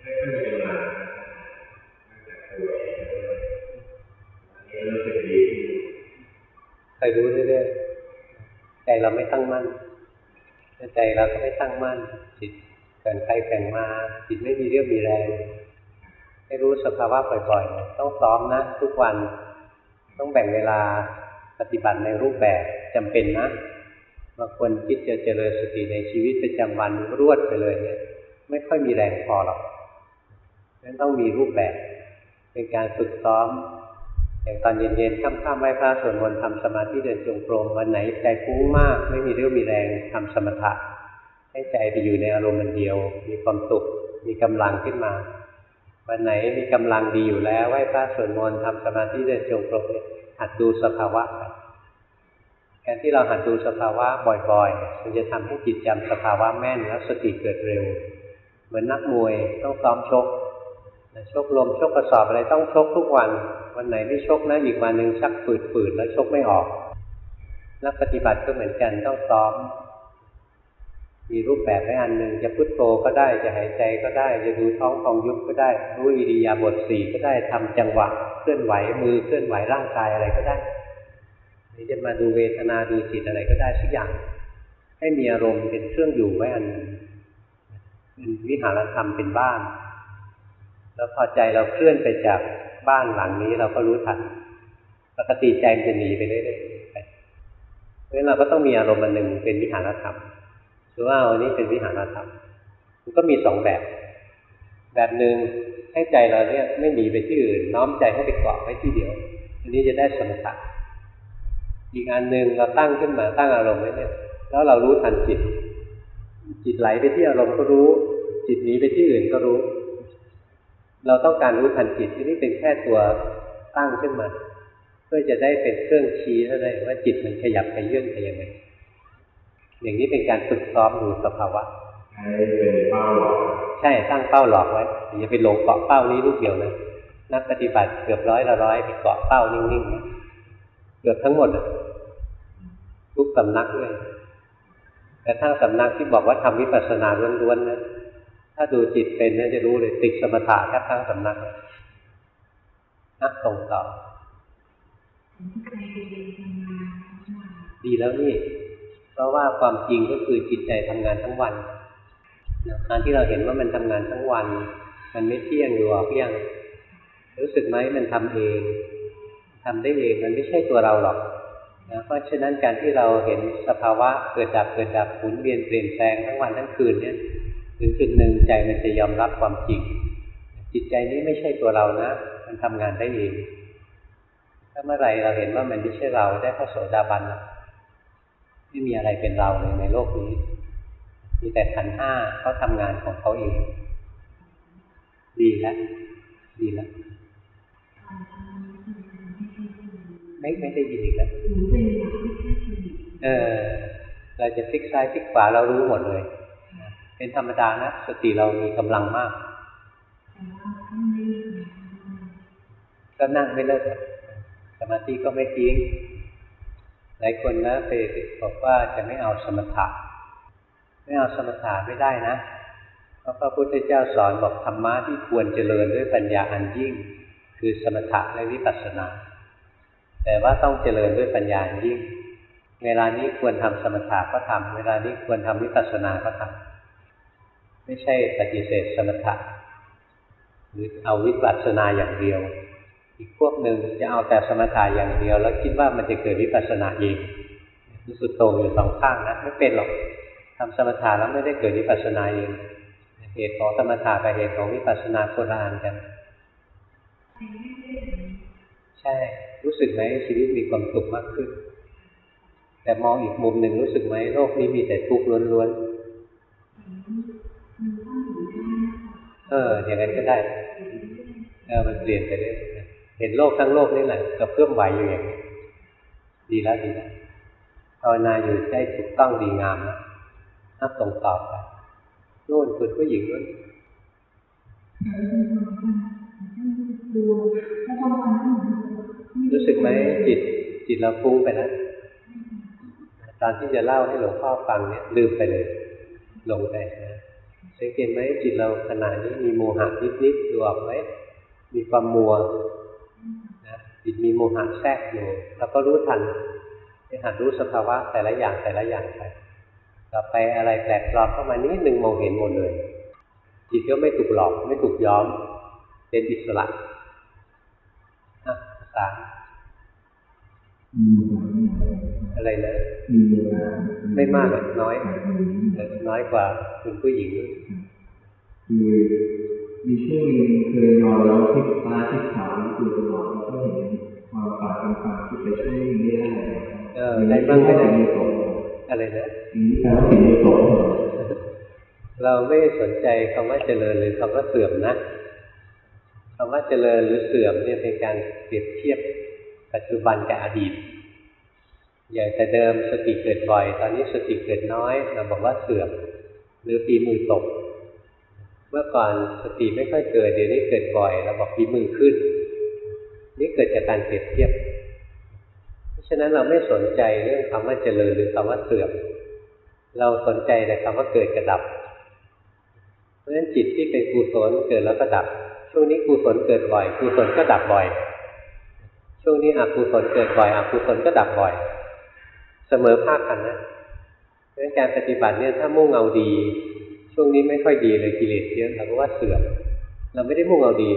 ไม่ค่อยมีเวลาตั้งแต่ป่วยอันนี้กดีขึ้นใครรู้เรื่อยๆใจเราไม่ตั้งมั่น ใจเราก็ไม่ตั้งมั่นจิต ข่งไปแข่งมาจิตไม่มีเรี่ยวมีแรงให้รู้สภาวะบ่อยๆ ต้องซ้อมนะ ทุกวันต้องแบ่งเวลาปฏิบัติในรูปแบบจำเป็นนะบางคนคิดจะเจริญสติในชีวิตประจำวันรวดไปเลยเนี่ย ไม่ค่อยมีแรงพอหรอกฉะนั้นต้องมีรูปแบบ เป็นการฝึกซ้อมอย่างตอนเย็นๆค่ำๆไหว้พระสวดมนต์ทำสมาธิเดินจงกรมวันไหนใจฟุ้งมาก ไม่มีเรี่ยวมีแรงทำสมถะ ให้ใจไปอยู่ในอารมณ์มันเดียว มีความสุข มีกำลังขึ้นมา วันไหนมีกำลังดีอยู่แล้วไหว้พระสวดมนต์ทำสมาธิเดินจงกรมเนี่ยหัดดูสภาวะไปการที่เราหัดดูสภาวะบ่อยๆ มันจะทำให้จิตจำสภาวะแม่นแล้วสติเกิดเร็ว เหมือนนักมวยต้องซ้อมชกชกลมชกกระสอบอะไรต้องชกทุกวัน วันไหนไม่ชกนะอีกวันหนึ่งชักฝืดๆแล้วชกไม่ออก นักปฏิบัติก็เหมือนกันต้องซ้อม มีรูปแบบไว้อันหนึ่งจะพุทโธก็ได้จะหายใจก็ได้ จะดูท้องพองยุบก็ได้ รู้อิริยาบถสี่ก็ได้ทำจังหวะเคลื่อนไหวมือเคลื่อนไหวร่างกายอะไรก็ได้หรือจะมาดูเวทนาดูจิตอะไรก็ได้สักอย่าง ให้มีอารมณ์เป็นเครื่องอยู่ไว้อันหนึ่งเป็นวิหารธรรมเป็นบ้าน แล้วพอใจเราเคลื่อนไปจากบ้านหลังนี้เราก็รู้ทันปกติใจมันจะหนีไปเรื่อยๆไปเพราะฉะนั้นเราก็ต้องมีอารมณ์อันหนึ่งเป็นวิหารธรรม หรือว่าอันนี้เป็นวิหารธรรมมันก็มีสองแบบ แบบหนึ่งให้ใจเราเนี่ยไม่หนีไปที่อื่น น้อมใจให้ไปเกาะไว้ที่เดียว อันนี้จะได้สมถะอีกอันหนึ่งเราตั้งขึ้นมาตั้งอารมณ์ไว้เนี่ย แล้วเรารู้ทันจิต จิตไหลไปที่อารมณ์ก็รู้ จิตหนีไปที่อื่นก็รู้ เราต้องการรู้ทันจิตที่นี่เป็นแค่ตัวตั้งขึ้นมา เพื่อจะได้เป็นเครื่องชี้เท่านั้นว่าจิตมันขยับไปยื่นไปยังไง อย่างนี้เป็นการฝึกซ้อมดูสภาวะให้เป็นเป้าหรอกใช่ตั้งเป้าหลอกไว้อย่าไปหลงเกาะเป้านี้ลูกเดียวนะนักปฏิบัติเกือบร้อยละร้อยไปเกาะเป้านิ่งๆนะเกือบทั้งหมดอะทุกสำนักเลยแต่ถ้าสำนักที่บอกว่าทำวิปัสสนาล้วนๆนะถ้าดูจิตเป็นเนี่ยจะรู้เลยติดสมถะแค่ทั้งสำนักนักตรงต่อใจเย็นๆทำงานทำงานดีแล้วนี่ เพราะว่าความจริงก็คือจิตใจทำงานทั้งวันนะการที่เราเห็นว่ามันทำงานทั้งวัน มันไม่เที่ยงอยู่หรอกยังรู้สึกไหมมันทำเองทำได้เองมันไม่ใช่ตัวเราหรอกนะเพราะฉะนั้นการที่เราเห็นสภาวะเกิดดับเกิดดับหมุนเวียนเปลี่ยนแปลงทั้งวันทั้งคืนเนี่ยถึงจุดหนึ่งใจมันจะยอมรับความจริง จิตใจนี้ไม่ใช่ตัวเรานะ มันทำงานได้เองถ้าเมื่อไรเราเห็นว่ามันไม่ใช่เราได้พระโสดาบันแล้ว ไม่มีอะไรเป็นเราเลยในโลกนี้ มีแต่ขันห้าเขาทำงานของเขาเอง ดีแล้ว ดีแล้วไม่ไม่ได้ยินอีกแล้วเออ เราจะพลิกซ้ายพลิกขวาเรารู้หมดเลย เป็นธรรมดานะ สติเรามีกำลังมาก ก็นั่งไม่เลิกสมาธิก็ไม่ทิ้ง หลายคนนะไปบอกว่าจะไม่เอาสมถะไม่เอาสมถะไม่ได้นะเพราะพระพุทธเจ้าสอนบอกธรรมะที่ควรเจริญด้วยปัญญาอันยิ่ง คือสมถะและวิปัสสนา แต่ว่าต้องเจริญด้วยปัญญาอันยิ่ง เวลานี้ควรทำสมถะก็ทำเวลานี้ควรทำวิปัสสนาก็ทำไม่ใช่ปฏิเสธสมถะหรือเอาวิปัสสนาอย่างเดียว อีกพวกหนึ่งจะเอาแต่สมถะอย่างเดียว แล้วคิดว่ามันจะเกิดวิปัสสนาเองรู้สุดโต่งอยู่สองข้างนะไม่เป็นหรอกทำสมถะแล้วไม่ได้เกิดวิปัสสนาเองเหตุของสมถะกับเหตุของวิปัสสนาโคนละอันกัน ใช่รู้สึกไหมชีวิตมีความสุขมากขึ้น แต่มองอีกมุมหนึ่งรู้สึกไหมโลกนี้มีแต่ทุกข์ล้วนๆเอออย่างนั้นก็ได้เออมันเปลี่ยนไปเรื่อย เห็นโลกทั้งโลกนี่แหละกับเพื่อมไหวอยู่อย่างนี้ดีแล้วดีแล้วภาวนาอยู่ได้ถูกต้องดีงามแล้วนับตรงต่อไปโน่นคุณผู้หญิงนู้นดูแล้วบางวันก็เหมือนรู้สึกไหมจิตจิตเราฟุ้งไปแล้วตอนที่จะเล่าให้หลวงพ่อฟังเนี่ยลืมไปเลยหลงไปนะสังเกตไหมจิตเราขณะนี้มีโมหะนิดๆดูออกไหมมีความมัว จิตมีโมหะแทรกอยู่เราก็รู้ทันให้หัดรู้สภาวะแต่ละอย่างแต่ละอย่างไปต่อไปอะไรแปลกปลอมเข้ามานิดหนึ่งมองเห็นหมดเลย จิตก็ไม่ถูกหลอกไม่ถูกย้อม เป็นอิสระอะสามอะไรนะมีเลาไม่มากหรอน้อยน้อยกว่าคุณผู้หญิงคือมีช่วงหนึงเคยนอนแล้วที่ตาที่ขาคือตลอดแล้วก็เห็นความ ต่างๆที่ไปช่วยไม่ได้เออได้บ้างไม่ได้ไม่ตกอะไรนะอันนี้แปลว่าสิ่งไม่ตกเราไม่สนใจคำว่าเจริญหรือคำว่าเสื่อมนะคำว่าเจริญหรือเสื่อมเนี่ยเป็นการเปรียบเทียบปัจจุบันกับอดีต อย่างแต่เดิมสติเกิดบ่อย ตอนนี้สติเกิดน้อย เราบอกว่าเสื่อม หรือปีมือตก เมื่อก่อนสติไม่ค่อยเกิดเดี๋ยวนี้เกิดบ่อย เราบอกปีมือขึ้น นี่เกิดจากการเปรียบเทียบเพราะ ฉะนั้นเราไม่สนใจเรื่องคำว่าเจริญหรือคำว่าเสื่อม เราสนใจแต่คำว่าเกิดกับดับ เพราะฉะนั้นจิตที่เป็นกุศลเกิดแล้วก็ดับ ช่วงนี้กุศลเกิดบ่อยกุศลก็ดับบ่อย ช่วงนี้อกุศลเกิดบ่อยอกุศลก็ดับบ่อย เสมอภาคกันนะเพราะฉะนั้นการปฏิบัติเนี่ยถ้ามุ่งเอาดี ช่วงนี้ไม่ค่อยดีเลยกิเลสเยอะเราก็ว่าเสื่อม เราไม่ได้มุ่งเอาดี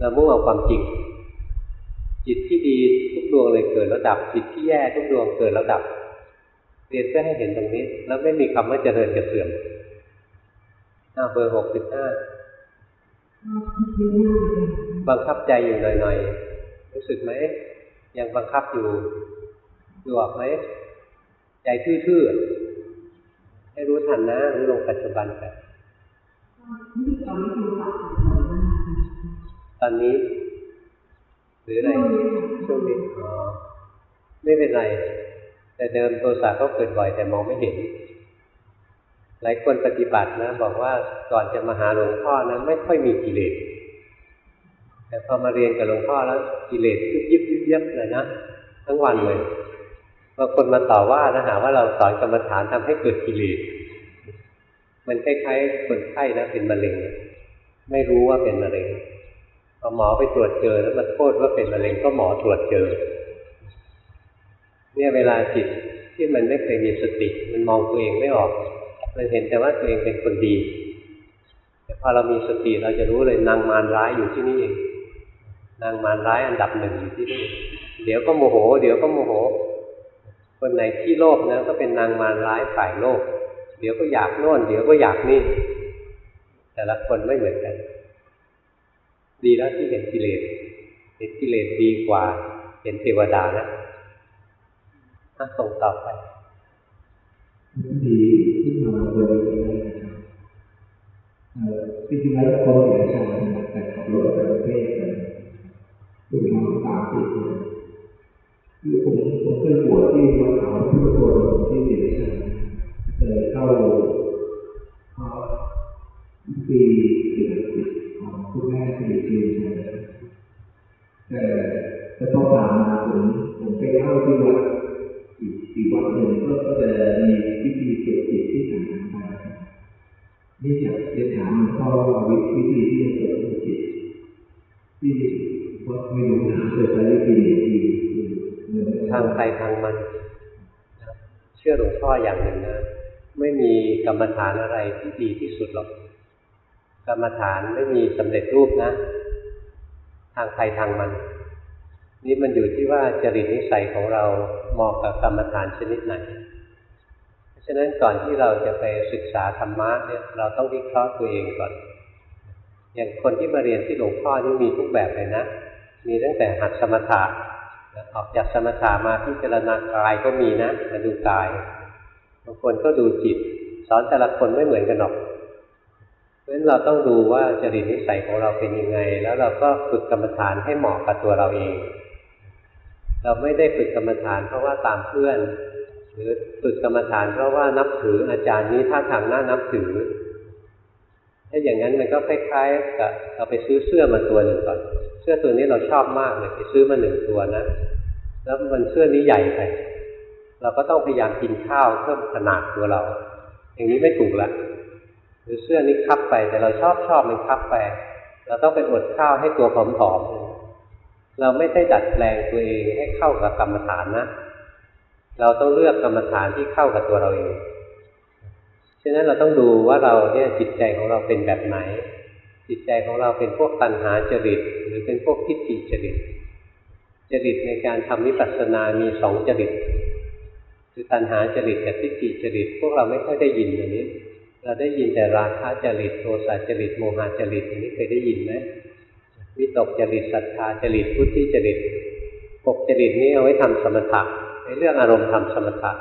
เรามุ่งเอาความจริง จิตที่ดีทุกดวงเลยเกิดแล้วดับ จิตที่แย่ทุกดวงเกิดแล้วดับเรียนเพื่อให้เห็นตรงนี้ แล้วไม่มีคำว่าเจริญกับเสื่อมอ้าเบอร์หกสิบห้าบังคับใจอยู่หน่อยๆ รู้สึกไหม ยังบังคับอยู่ดูออกไหม ใจทื่อๆ ให้รู้ทันนะ รู้ลงปัจจุบันไปนี่ตอนนี้ หรืออะไรช่วงนี้อ๋อไม่เป็นไร แต่เดิมโทสะก็เกิดบ่อยแต่มองไม่เห็น หลายคนปฏิบัตินะ บอกว่าก่อนจะมาหาหลวงพ่อนะไม่ค่อยมีกิเลสแต่พอมาเรียนกับหลวงพ่อแล้วกิเลสยุบยิบยุบยับเลยนะทั้งวันเลยบางคนมาต่อว่านะหาว่าเราสอนกรรมฐานทำให้เกิดกิเลสมันคล้ายๆคนไข้นะเป็นมะเร็ง ไม่รู้ว่าเป็นมะเร็งพ อหมอไปตรวจเจอแล้วมันโทษว่าเป็นมะเร็งก็หมอตรวจเจอ เนี่ยเวลาจิตที่มันไม่เคยมีสติ มันมองตัวเองไม่ออก มันเห็นแต่ว่าตัวเองเป็นคนดี แต่พอเรามีสติเราจะรู้เลยนางมารร้ายอยู่ที่นี่เองนางมารร้ายอันดับหนึ่งอยู่ที่นี่ เดี๋ยวก็โมโห เดี๋ยวก็โมโห คนไหนที่โลภนะก็เป็นนางมารร้ายฝ่ายโลภเดี๋ยวก็อยากโน่น เดี๋ยวก็อยากนี่ แต่ละคนไม่เหมือนกัน ดีแล้วที่เห็นกิเลสเห็นกิเลสดีกว่า เห็นเทวดานะถ้าส่งต่อไปดีที่มาบริเวณนะครับจริงๆแล้วคนเสียชาติแต่ขับรถไปประเทศกันคือทำตามติดคือผมผมเคยบวชที่วัดเขาพุทธโสดที่เสียชาติเคยเข้าเขาปีเดือนสิบของ คุณแม่สิริเชียนชัยแต่แต่พอผ่านมาผมผมไปเข้าที่วัดอีกอีกวันหนึ่งก็จะมีวิธีเก็บจิตที่ต่างกันไปนี่จะจะถามหลวงพ่อว่าวิธีที่จะเกิดจิตที่ว่าไม่รู้นะเคยใช้วิธีไหนดีเหมือนทางใครทางมันเชื่อหลวงพ่ออย่างหนึ่งนะไม่มีกรรมฐานอะไรที่ดีที่สุดหรอก กรรมฐานไม่มีสำเร็จรูปนะ ทางใครทางมัน นี่มันอยู่ที่ว่าจริตนิสัยของเราเหมาะกับกรรมฐานชนิดไหนเพราะฉะนั้นก่อนที่เราจะไปศึกษาธรรมะเนี่ยเราต้องวิเคราะห์ตัวเองก่อน อย่างคนที่มาเรียนที่หลวงพ่อนี่มีทุกแบบเลยนะ มีตั้งแต่หัดสมถะออกจากสมถะมาพิจารณากายก็มีนะมาดูกายบางคนก็ดูจิต สอนแต่ละคนไม่เหมือนกันหรอก เพราะฉะนั้นเราต้องดูว่าจริตนิสัยของเราเป็นยังไง แล้วเราก็ฝึกกรรมฐานให้เหมาะกับตัวเราเอง เราไม่ได้ฝึกกรรมฐานเพราะว่าตามเพื่อน หรือฝึกกรรมฐานเพราะว่านับถืออาจารย์นี้ท่าทางน่านับถือ ถ้าอย่างนั้นมันก็คล้ายๆกับเราไปซื้อเสื้อมาตัวหนึ่งก่อน เสื้อตัวนี้เราชอบมากเลยไปซื้อมาหนึ่งตัวนะ แล้วมันเสื้อนี้ใหญ่ไปเราก็ต้องพยายามกินข้าวเพิ่มขนาดตัวเรา อย่างนี้ไม่ถูกละ หรือเสื้อนี้คับไป แต่เราชอบชอบมันคับไป เราต้องไปอดข้าวให้ตัวผอมๆเราไม่ได้ดัดแปลงตัวเองให้เข้ากับกรรมฐานนะ เราต้องเลือกกรรมฐานที่เข้ากับตัวเราเองฉะนั้นเราต้องดูว่าเราเนี่ยจิตใจของเราเป็นแบบไหน จิตใจของเราเป็นพวกตัณหาจริต หรือเป็นพวกทิฏฐิจริต จริตในการทำวิปัสสนามีสองจริตคือตัณหาจริตกับทิฏฐิจริต พวกเราไม่ค่อยได้ยินอย่างนี้ เราได้ยินแต่ราคะจริตโทสะจริตโมหะจริตอันนี้เคยได้ยินไหมวิตกจริตศรัทธาจริตพุทธิจริตหกจริตนี้เอาไว้ทำสมถะในเรื่องอารมณ์ทำสมถะ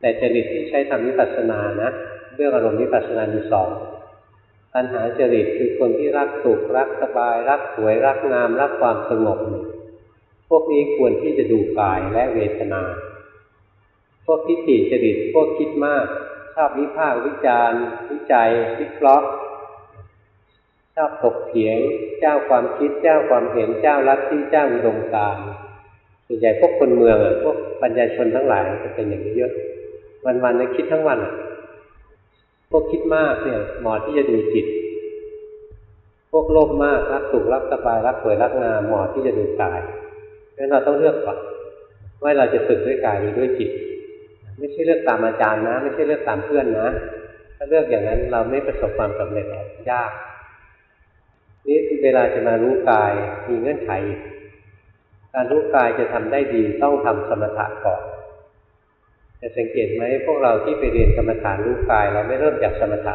แต่จริตที่ใช้ทำวิปัสสนานะ เรื่องอารมณ์วิปัสสนามีสองตัณหาจริตคือคนที่รักสุขรักสบาย รักสวยรักงาม รักความสงบพวกนี้ควรที่จะดูกายและเวทนา พวกทิฏฐิจริตพวกคิดมาก ชอบวิพากษ์วิจารณ์ วิจัยวิเคราะห์ชอบถกเถียงเจ้าความคิดเจ้าความเห็นเจ้าลัทธิเจ้าอุดมการส่วนใหญ่พวกคนเมืองอะพวกปัญญาชนทั้งหลายจะเป็นอย่างนี้เยอะ วันๆนี่ยคิดทั้งวันพวกคิดมากเนี่ยเหมาะที่จะดูจิต พวกโลภมากรักสุขรักสบายรักสวยรักงามเหมาะที่จะดูกายเพราะฉะนั้นเราต้องเลือกก่อนว่าเราจะฝึกด้วยกายหรือด้วยจิต ไม่ใช่เลือกตามอาจารย์นะ ไม่ใช่เลือกตามเพื่อนนะ ถ้าเลือกอย่างนั้นเราไม่ประสบความสำเร็จหรอกยาก นี่เวลาจะมารู้กายมีเงื่อนไขอีกการรู้กายจะทำได้ดีต้องทำสมถะก่อนจะสังเกตไหมพวกเราที่ไปเรียนกรรมฐานรู้กาย เราไม่เริ่มจากสมถะ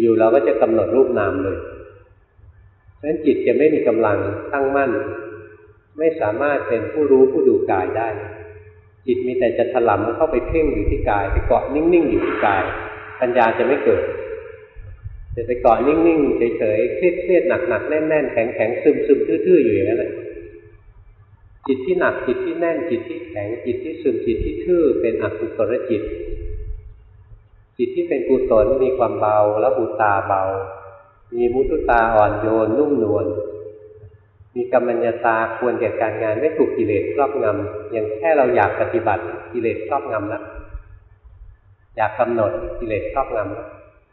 อยู่ๆเราก็จะกำหนดรูปนามเลยเพราะฉะนั้นจิตจะไม่มีกำลังตั้งมั่น ไม่สามารถเป็นผู้รู้ผู้ดูกายได้ จิตมีแต่จะถลำเข้าไปเพ่งอยู่ที่กาย ไปเกาะนิ่งๆอยู่ที่กาย ปัญญาจะไม่เกิดจะไปเกาะนิ่งๆเฉยๆเครียดๆหนักๆแน่นๆแข็งๆซึมๆทื่อๆอยู่อย่างนั้นแหละจิตที่หนักจิตที่แน่นจิตที่แข็งจิตที่ซึมจิตที่ทื่อเป็นอกุศลจิต จิตที่เป็นกุศลมีความเบาและบุตาเบา มีมุตุตาอ่อนโยนนุ่มนวล มีกรรมัญญาตาควรแก่การงานไม่ถูกกิเลสครอบงำอย่างแค่เราอยากปฏิบัติกิเลสครอบงำแล้วอยากกำหนดกิเลสครอบง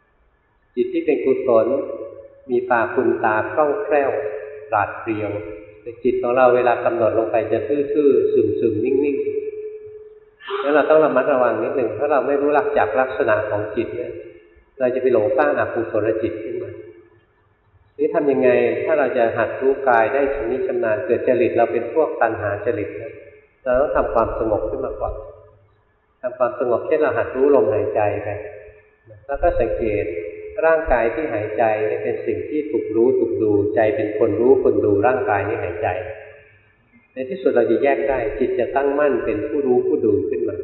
ำจิตที่เป็นกุศลมีตาคุณตาคล่องแคล่วปราดเปรียวแต่จิตของเราเวลากำหนดลงไปจะทื่อๆซึมๆนิ่งๆแล้วเราต้องระมัดระวังนิดหนึ่งถ้าเราไม่รู้หลักจักลักษณะของจิตเนี่ยเราจะไปหลงสร้างอกุศลจิตขึ้นมา นี่ทำยังไงถ้าเราจะหัดรู้กายได้ชำนิชำนาญเกิดจริตเราเป็นพวกตัณหาจริตนะเราต้องทำความสงบขึ้นมาก่อนทำความสงบเช่นเราหัดรู้ลมหายใจไปแล้วก็สังเกตร่างกายที่หายใจเป็นสิ่งที่ถูกรู้ถูกดู ใจเป็นคนรู้คนดูร่างกายนี้หายใจ ในที่สุดเราจะแยกได้ จิตจะตั้งมั่นเป็นผู้รู้ผู้ดูขึ้นมา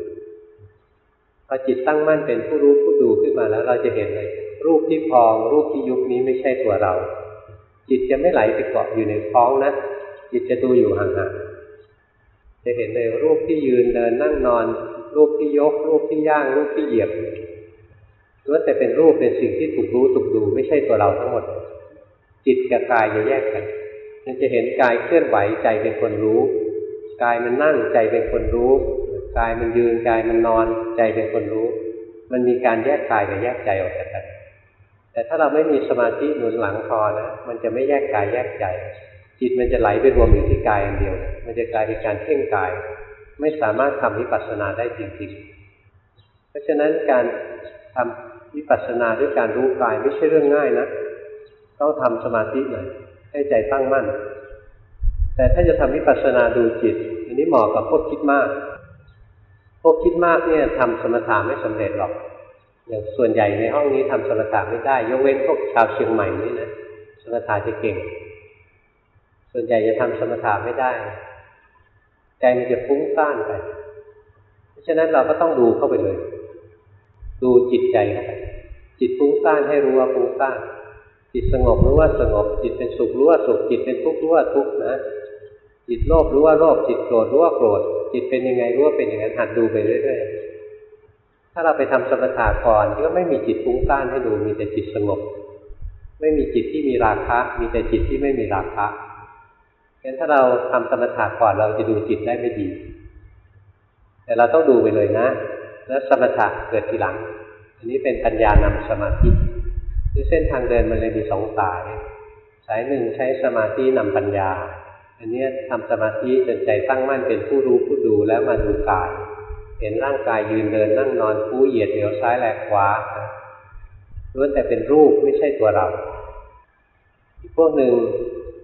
พอจิตตั้งมั่นเป็นผู้รู้ผู้ดูขึ้นมาแล้ว เราจะเห็นเลย รูปที่พองรูปที่ยุบนี้ไม่ใช่ตัวเรา จิตจะไม่ไหลไปเกาะอยู่ในท้องนะจิตจะดูอยู่ห่างๆจะเห็นเลยรูปที่ยืนเดินนั่งนอน รูปที่ยก รูปที่ย่าง รูปที่เหยียบล้วนแต่เป็นรูปเป็นสิ่งที่ถูกรู้ถูกดูไม่ใช่ตัวเราทั้งหมด จิตกับกายจะแยกกันมันจะเห็นกายเคลื่อนไหวใจเป็นคนรู้กายมันนั่งใจเป็นคนรู้กายมันยืนกายมันนอนใจเป็นคนรู้ มันมีการแยกกายกับแยกใจออกจากกัน แต่ถ้าเราไม่มีสมาธิหนุนหลังพอนะมันจะไม่แยกกายแยกใจ จิตมันจะไหลไปรวมอยู่ที่กายอันเดียว มันจะกลายเป็นการเพ่งกาย ไม่สามารถทำวิปัสสนาได้จริงๆ เพราะฉะนั้นการทำวิปัสสนาด้วยการรู้กายไม่ใช่เรื่องง่ายนะ ต้องทำสมาธิหน่อยให้ใจตั้งมั่น แต่ถ้าจะทำวิปัสสนาดูจิต อันนี้เหมาะกับพวกคิดมาก พวกคิดมากเนี่ยทำสมถะไม่สำเร็จหรอก อย่างส่วนใหญ่ในห้องนี้ทำสมถะไม่ได้ ยกเว้นพวกชาวเชียงใหม่นี่นะสมถะจะเก่ง ส่วนใหญ่จะทำสมถะไม่ได้ใจมันจะฟุ้งซ่านไป เพราะฉะนั้นเราก็ต้องดูเข้าไปเลย ดูจิตใจเข้าไปจิตฟุ้งซ่านให้รู้ว่าฟุ้งซ่านจิตสงบรู้ว่าสงบ จิตเป็นสุขรู้ว่าสุขจิตเป็นทุกข์รู้ว่าทุกข์นะจิตโลภรู้ว่าโลภจิตโกรธรู้ว่าโกรธจิตเป็นยังไงรู้ว่าเป็นอย่างนั้นหัดดูไปเรื่อยๆ ถ้าเราไปทำสมถะก่อนก็ไม่มีจิตฟุ้งซ่านให้ดูมีแต่จิตสงบ ไม่มีจิตที่มีราคะ มีแต่จิตที่ไม่มีราคะงั้นถ้าเราทำสมถะก่อนเราจะดูจิตได้ไม่ดี แต่เราต้องดูไปเลยนะ แล้วสมถะเกิดทีหลัง อันนี้เป็นปัญญานำสมาธิที่เส้นทางเดินมันเลยมีสองสาย สายหนึ่งใช้สมาธินำปัญญา อันนี้ทำสมาธิจนใจตั้งมั่นเป็นผู้รู้ผู้ดูแล้วมาดูกาย เห็นร่างกายยืนเดินนั่งนอนผู้เหยียดเหนียวซ้ายแหลกขวาล้วนแต่เป็นรูปไม่ใช่ตัวเรา อีกพวกหนึ่ง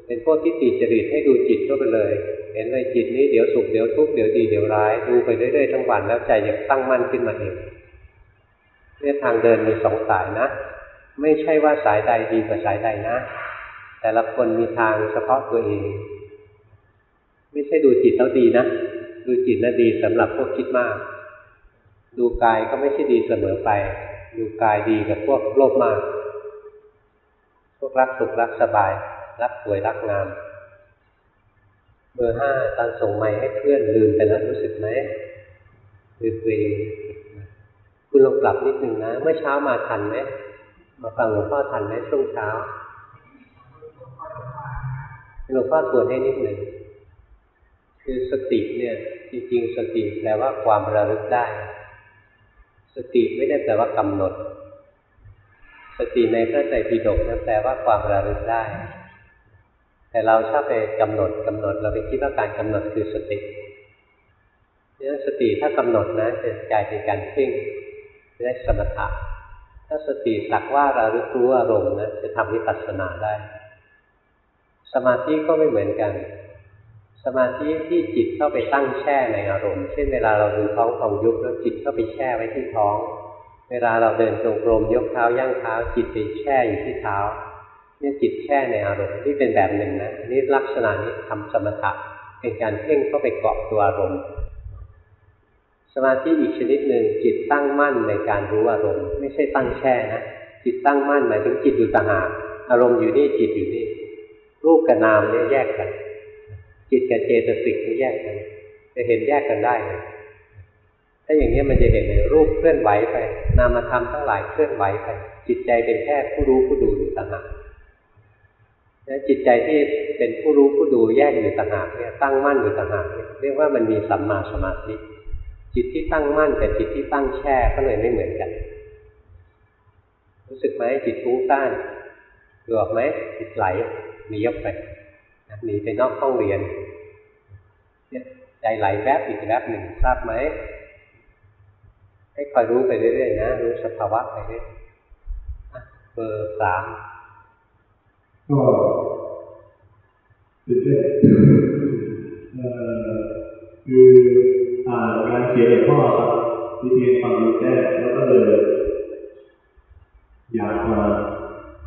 เป็นพวกที่ติจริตให้ดูจิตเข้าไปเลย เห็นเลยจิตนี้เดี๋ยวสุขเดี๋ยวทุกข์เดี๋ยวดีเดี๋ยวร้ายดูไปเรื่อยๆทั้งวันแล้วใจจะตั้งมั่นขึ้นมาเองเนี่ยทางเดินมีสองสายนะ ไม่ใช่ว่าสายใดดีกว่าสายใดนะ แต่ละคนมีทางเฉพาะตัวเอง ไม่ใช่ดูจิตแล้วดีนะ ดูจิตน่ะดีสำหรับพวกคิดมาก ดูกายก็ไม่ใช่ดีเสมอไป ดูกายดีกับพวกโลภมาก พวกรักสุขรักสบาย รักสวยรักงาม เบอร์ห้าตอนส่งไม้ให้เพื่อนลืมไปแล้วรู้สึกไหมลืมตัวเองคุณลองปรับนิดหนึ่งนะ เมื่อเช้ามาทันไหมมาฟังหลวงพ่อทันไหมช่วงเช้าหลวงพ่อตรวจให้นิดหนึ่งคือสติเนี่ย จริงๆ สติแปลว่าความระลึกได้ สติไม่ได้แปลว่ากำหนด สติในพระไตรปิฎกนั้นแปลว่าความระลึกได้ แต่เราชอบไปกำหนดกำหนดเราไปคิดว่าการกำหนดคือสติเนี่ยสติถ้ากำหนดนะจะกลายเป็นการเพ่งได้สมถะถ้าสติสักว่าระลึกรู้อารมณ์นะจะทำวิปัสสนาได้ สมาธิก็ไม่เหมือนกัน สมาธิที่จิตเข้าไปตั้งแช่ในอารมณ์เช่นเวลาเราดูท้องของยุบแล้วจิตเข้าไปแช่ไว้ที่ท้อง เวลาเราเดินตรงกรมยกเท้าย่างเท้า จิตไปแช่อยู่ที่เท้าเนี่ยจิตแช่ในอารมณ์นี่เป็นแบบหนึ่งนะนนี้ลักษณะนี้ทำสมถะเป็นการเพ่งเข้าไปเกาะตัวอารมณ์ สมาธิอีกชนิดหนึ่งจิตตั้งมั่นในการรู้อารมณ์ ไม่ใช่ตั้งแช่นะจิตตั้งมั่นหมายถึงจิตอยู่ต่างหากอารมณ์อยู่นี่จิตอยู่นี่รูปกับนามเนี่ยแยกกัน จิตกับเจตสิกนี่แยกกัน จะเห็นแยกกันได้เลยถ้าอย่างนี้มันจะเห็นเลยรูปเคลื่อนไหวไป นามธรรมทั้งหลายเคลื่อนไหวไป จิตใจเป็นแค่ผู้รู้ผู้ดูอยู่ต่างหากแล้วจิตใจที่เป็นผู้รู้ผู้ดูแยกอยู่ต่างหากเนี่ยตั้งมั่นอยู่ต่างหากเนี่ยเรียกว่ามันมีสัมมาสมาธิจิตที่ตั้งมั่นกับจิตที่ตั้งแช่ก็เลยไม่เหมือนกัน รู้สึกไหมจิตฟุ้งซ่านดูออกไหมจิตไหลหนียกไป หนีไปนอกห้องเรียนใจไหลแวบอีกแวบหนึ่งทราบไหมให้คอยรู้ไปเรื่อยๆนะรู้สภาวะไปเรื่อยเบอร์สามก็ตื่นเต้นเอ่อคืออ่านงานเขียนหลวงพ่อครับที่เรียนความรู้แจ้แล้วก็เลยอยากมา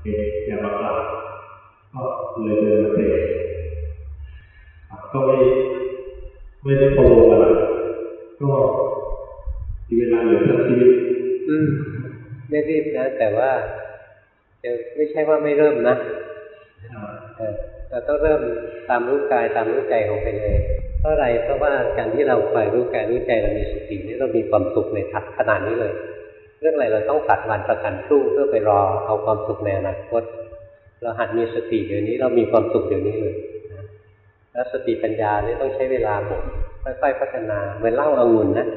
เห็นอยากมากราบ ก็เลยเดินมาเตะครับก็ไม่ไม่ได้โปรอะไรก็มีเวลาเหลือทั้งชีวิตอืมไม่รีบนะ แต่ว่าจะไม่ใช่ว่าไม่เริ่มนะอ่าเออเราต้องเริ่มตามรู้กายตามรู้ใจของไปเลย เพราะอะไรเพราะว่าการที่เราคอยรู้กายรู้ใจเรามีสตินี่เรามีความสุขในทักขนาดนี้เลย เรื่องอะไรเราต้องตัดวันประกันพรุ่งเพื่อไปรอเอาความสุขในอนาคต เราหัดมีสติเดี๋ยวนี้เรามีความสุขเดี๋ยวนี้เลยนะแล้วสติปัญญานี่ต้องใช้เวลาบ่มค่อยๆพัฒนาเหมือนเหล้าอางุ่นนะ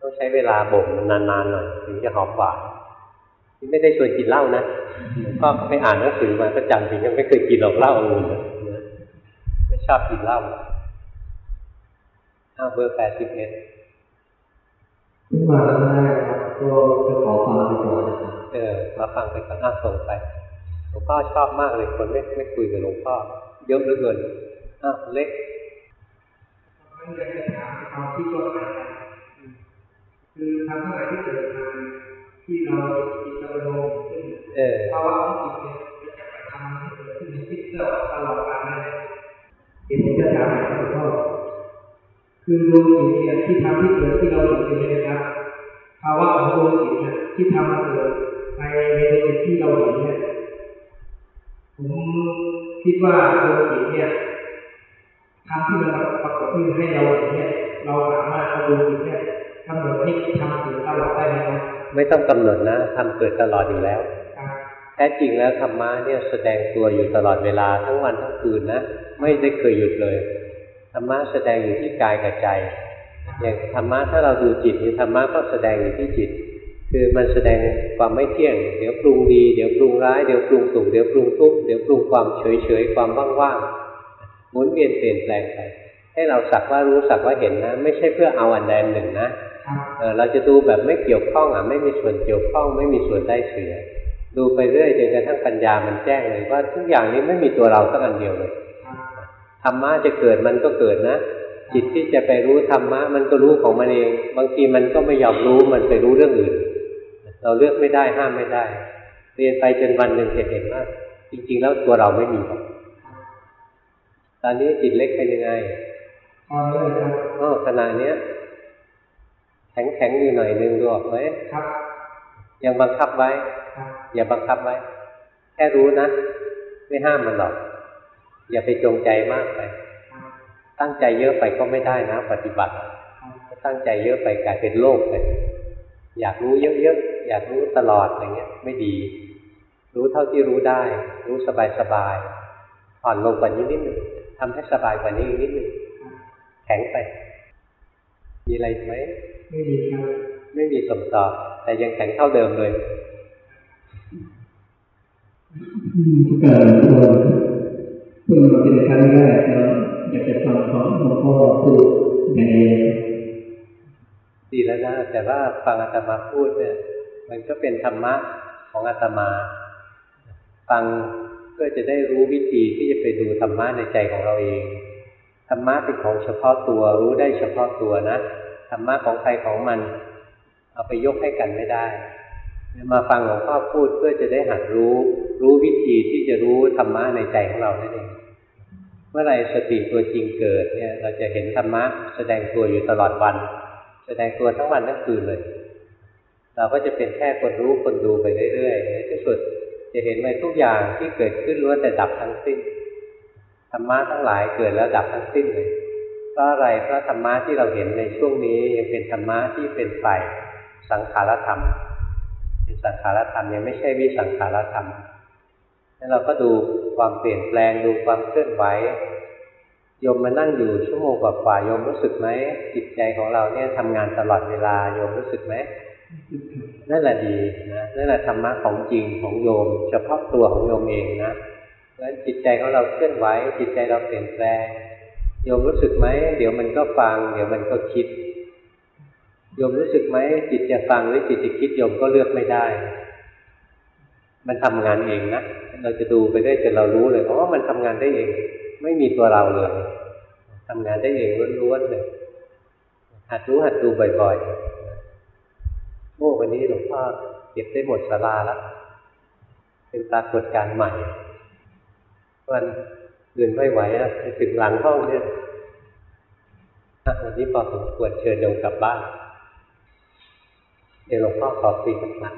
ต้องใช้เวลาบ่มนานๆหน่อยถึงจะหอมหวานนี่ไม่ได้ชวนกินเหล้านะหลวงพ่อไปอ่านหนังสือมาก็จำถึงยังไม่เคยกินหรอกเหล้าองุ่นนะไม่ชอบกินเหล้าอ้าวเบอร์แปดสิบเอ็ดเพิ่งมาครั้งแรกครับก็จะขอฟังไปก่อนนะครับเออมาฟังไปก่อนอ้าวส่งไปห ลวงพ่อชอบมากเลยคนไม่ไม่คุยกับหลวงพ่อเยอะเหลือเกินอ้าวเล็กมันอยากจะถามความคิดว่าอะไรกันคือทำอะไรที่เกิดมาที่เราจิตเราโลงขึ้นเออภาวะของจิตเนี่ยจะกระทำให้เกิดขึ้นในจิตเราตลอดการเลยเดี๋ยวผมจะถามหลวงพ่อคือดวงจิตเนี่ยที่ทำให้เกิดที่เราเห็นอยู่เนี่ยนะครับภาวะของดวงจิตเนี่ยที่ทำให้เกิดในในดวงจิตที่เราเห็นเนี่ย ผมคิดว่าดวงจิตเนี่ยทำที่มันปรากฏขึ้นให้เราเห็นเนี่ยเราสามารถเอาดวงจิตเนี่ยกำหนดให้ทำถึงตลอดได้ไหมครับไม่ต้องกำหนดนะทำเกิดตลอดอยู่แล้วครับแท้จริงแล้วธรรมะเนี่ยแสดงตัวอยู่ตลอดเวลาทั้งวันทั้งคืนนะไม่ได้เคยหยุดเลยธรรมะแสดงอยู่ที่กายกับใจอย่างธรรมะถ้าเราดูจิตนี่ธรรมะก็แสดงอยู่ที่จิต คือมันแสดงความไม่เที่ยง เดี๋ยวปรุงดีเดี๋ยวปรุงร้ายเดี๋ยวปรุงสุขเดี๋ยวปรุงทุกข์เดี๋ยวปรุงความเฉยเฉยๆความว่างๆหมุนเวียนเปลี่ยนแปลงไปให้เราสักว่ารู้สักว่าเห็นนะ ไม่ใช่เพื่อเอาอันใดอันหนึ่งนะครับเออเราจะดูแบบไม่เกี่ยวข้องอะไม่มีส่วนเกี่ยวข้องไม่มีส่วนได้เสียดูไปเรื่อยจนกระทั่งปัญญามันแจ้งเลยว่าทุกอย่างนี้ไม่มีตัวเราสักอันเดียวเลยครับธรรมะจะเกิดมันก็เกิดนะจิตที่จะไปรู้ธรรมะมันก็รู้ของมันเอง บางทีมันก็ไม่ยอมรู้มันไปรู้เรื่องอื่น เราเลือกไม่ได้ห้ามไม่ได้ เรียนไปจนวันหนึ่งจะเห็นว่าจริง ๆ แล้วตัวเราไม่มีหรอกตอนนี้จิตเล็กเป็นยังไงพอเลยครับอ๋อขณะเนี้ย แข็งแข็งๆอยู่หน่อยนึงดูออกไหมครับ ยังบังคับไว้ครับอย่าบังคับไว้ แค่รู้นะ ไม่ห้ามมันหรอก อย่าไปจงใจมากไปครับตั้งใจเยอะไปก็ไม่ได้นะ ปฏิบัติครับถ้าตั้งใจเยอะไปกลายเป็นโลภไปอยากรู้เยอะๆ อยากรู้ตลอดอะไรเงี้ยไม่ดี รู้เท่าที่รู้ได้ รู้สบายๆอ่อนลงกว่านี้นิดนึงทำให้สบายกว่านี้อีกนิดนึงแข็งไป มีอะไรอีกไหมไม่มีครับไม่มีสมตอบแต่ยังแข็งเท่าเดิมเลยอืมทุกการทุกคนเพิ่งมาเป็นครั้งแรกแล้วอยากจะฟังของหลวงพ่อพูดในเองดีแล้วนะแต่ว่าฟังอาตมาพูดเนี่ย มันก็เป็นธรรมะของอาตมา ฟังเพื่อจะได้รู้วิธีที่จะไปดูธรรมะในใจของเราเองธรรมะเป็นของเฉพาะตัวรู้ได้เฉพาะตัวนะธรรมะของใครของมัน เอาไปยกให้กันไม่ได้มาฟังหลวงพ่อพูดเพื่อจะได้หัดรู้ รู้วิธีที่จะรู้ธรรมะในใจของเรานั่นเองเมื่อไรสติตัวจริงเกิดเนี่ย เราจะเห็นธรรมะแสดงตัวอยู่ตลอดวัน แสดงตัวทั้งวันทั้งคืนเลย เราก็จะเป็นแค่คนรู้คนดูไปเรื่อยๆในที่สุดจะเห็นไปทุกอย่างที่เกิดขึ้นล้วนแต่ดับทั้งสิ้นธรรมะทั้งหลายเกิดแล้วดับทั้งสิ้นเลยเพราะอะไรเพราะธรรมะที่เราเห็นในช่วงนี้ยังเป็นธรรมะที่เป็นฝ่ายสังขารธรรมเป็นสังขารธรรมยังไม่ใช่วิสังขารธรรมแล้วเราก็ดูความเปลี่ยนแปลงดูความเคลื่อนไหวโยมมานั่งอยู่ชั่วโมงกว่าๆโยมรู้สึกไหมจิตใจของเราเนี่ยทำงานตลอดเวลาโยมรู้สึกไหม นั่นแหละดีนะนั่นแหละธรรมะของจริงของโยม เฉพาะตัวของโยมเองนะแล้วจิตใจของเราเคลื่อนไหวจิตใจเราเปลี่ยนแปลงโยมรู้สึกไหมเดี๋ยวมันก็ฟัง เดี๋ยวมันก็คิดโยมรู้สึกไหมจิตจะฟังหรือจิตจะคิดโยมก็เลือกไม่ได้ มันทำงานเองนะเราจะดูไปได้จนเรารู้เลยเพราะว่ามันทำงานได้เอง ไม่มีตัวเราเลยทำงานได้เองล้วนๆเลยหัดรู้หัดดูบ่อยๆ โอ้วันนี้หลวงพ่อเก็บได้หมดสาราแล้วเป็นปรากฏการใหม่วันอื่นไม่ไหวแล้วถึงหลังห้องเนี่ยวันนี้พอสมควรเชิญโยมกลับบ้านเดี๋ยวหลวงพ่อขอคุยกับพระ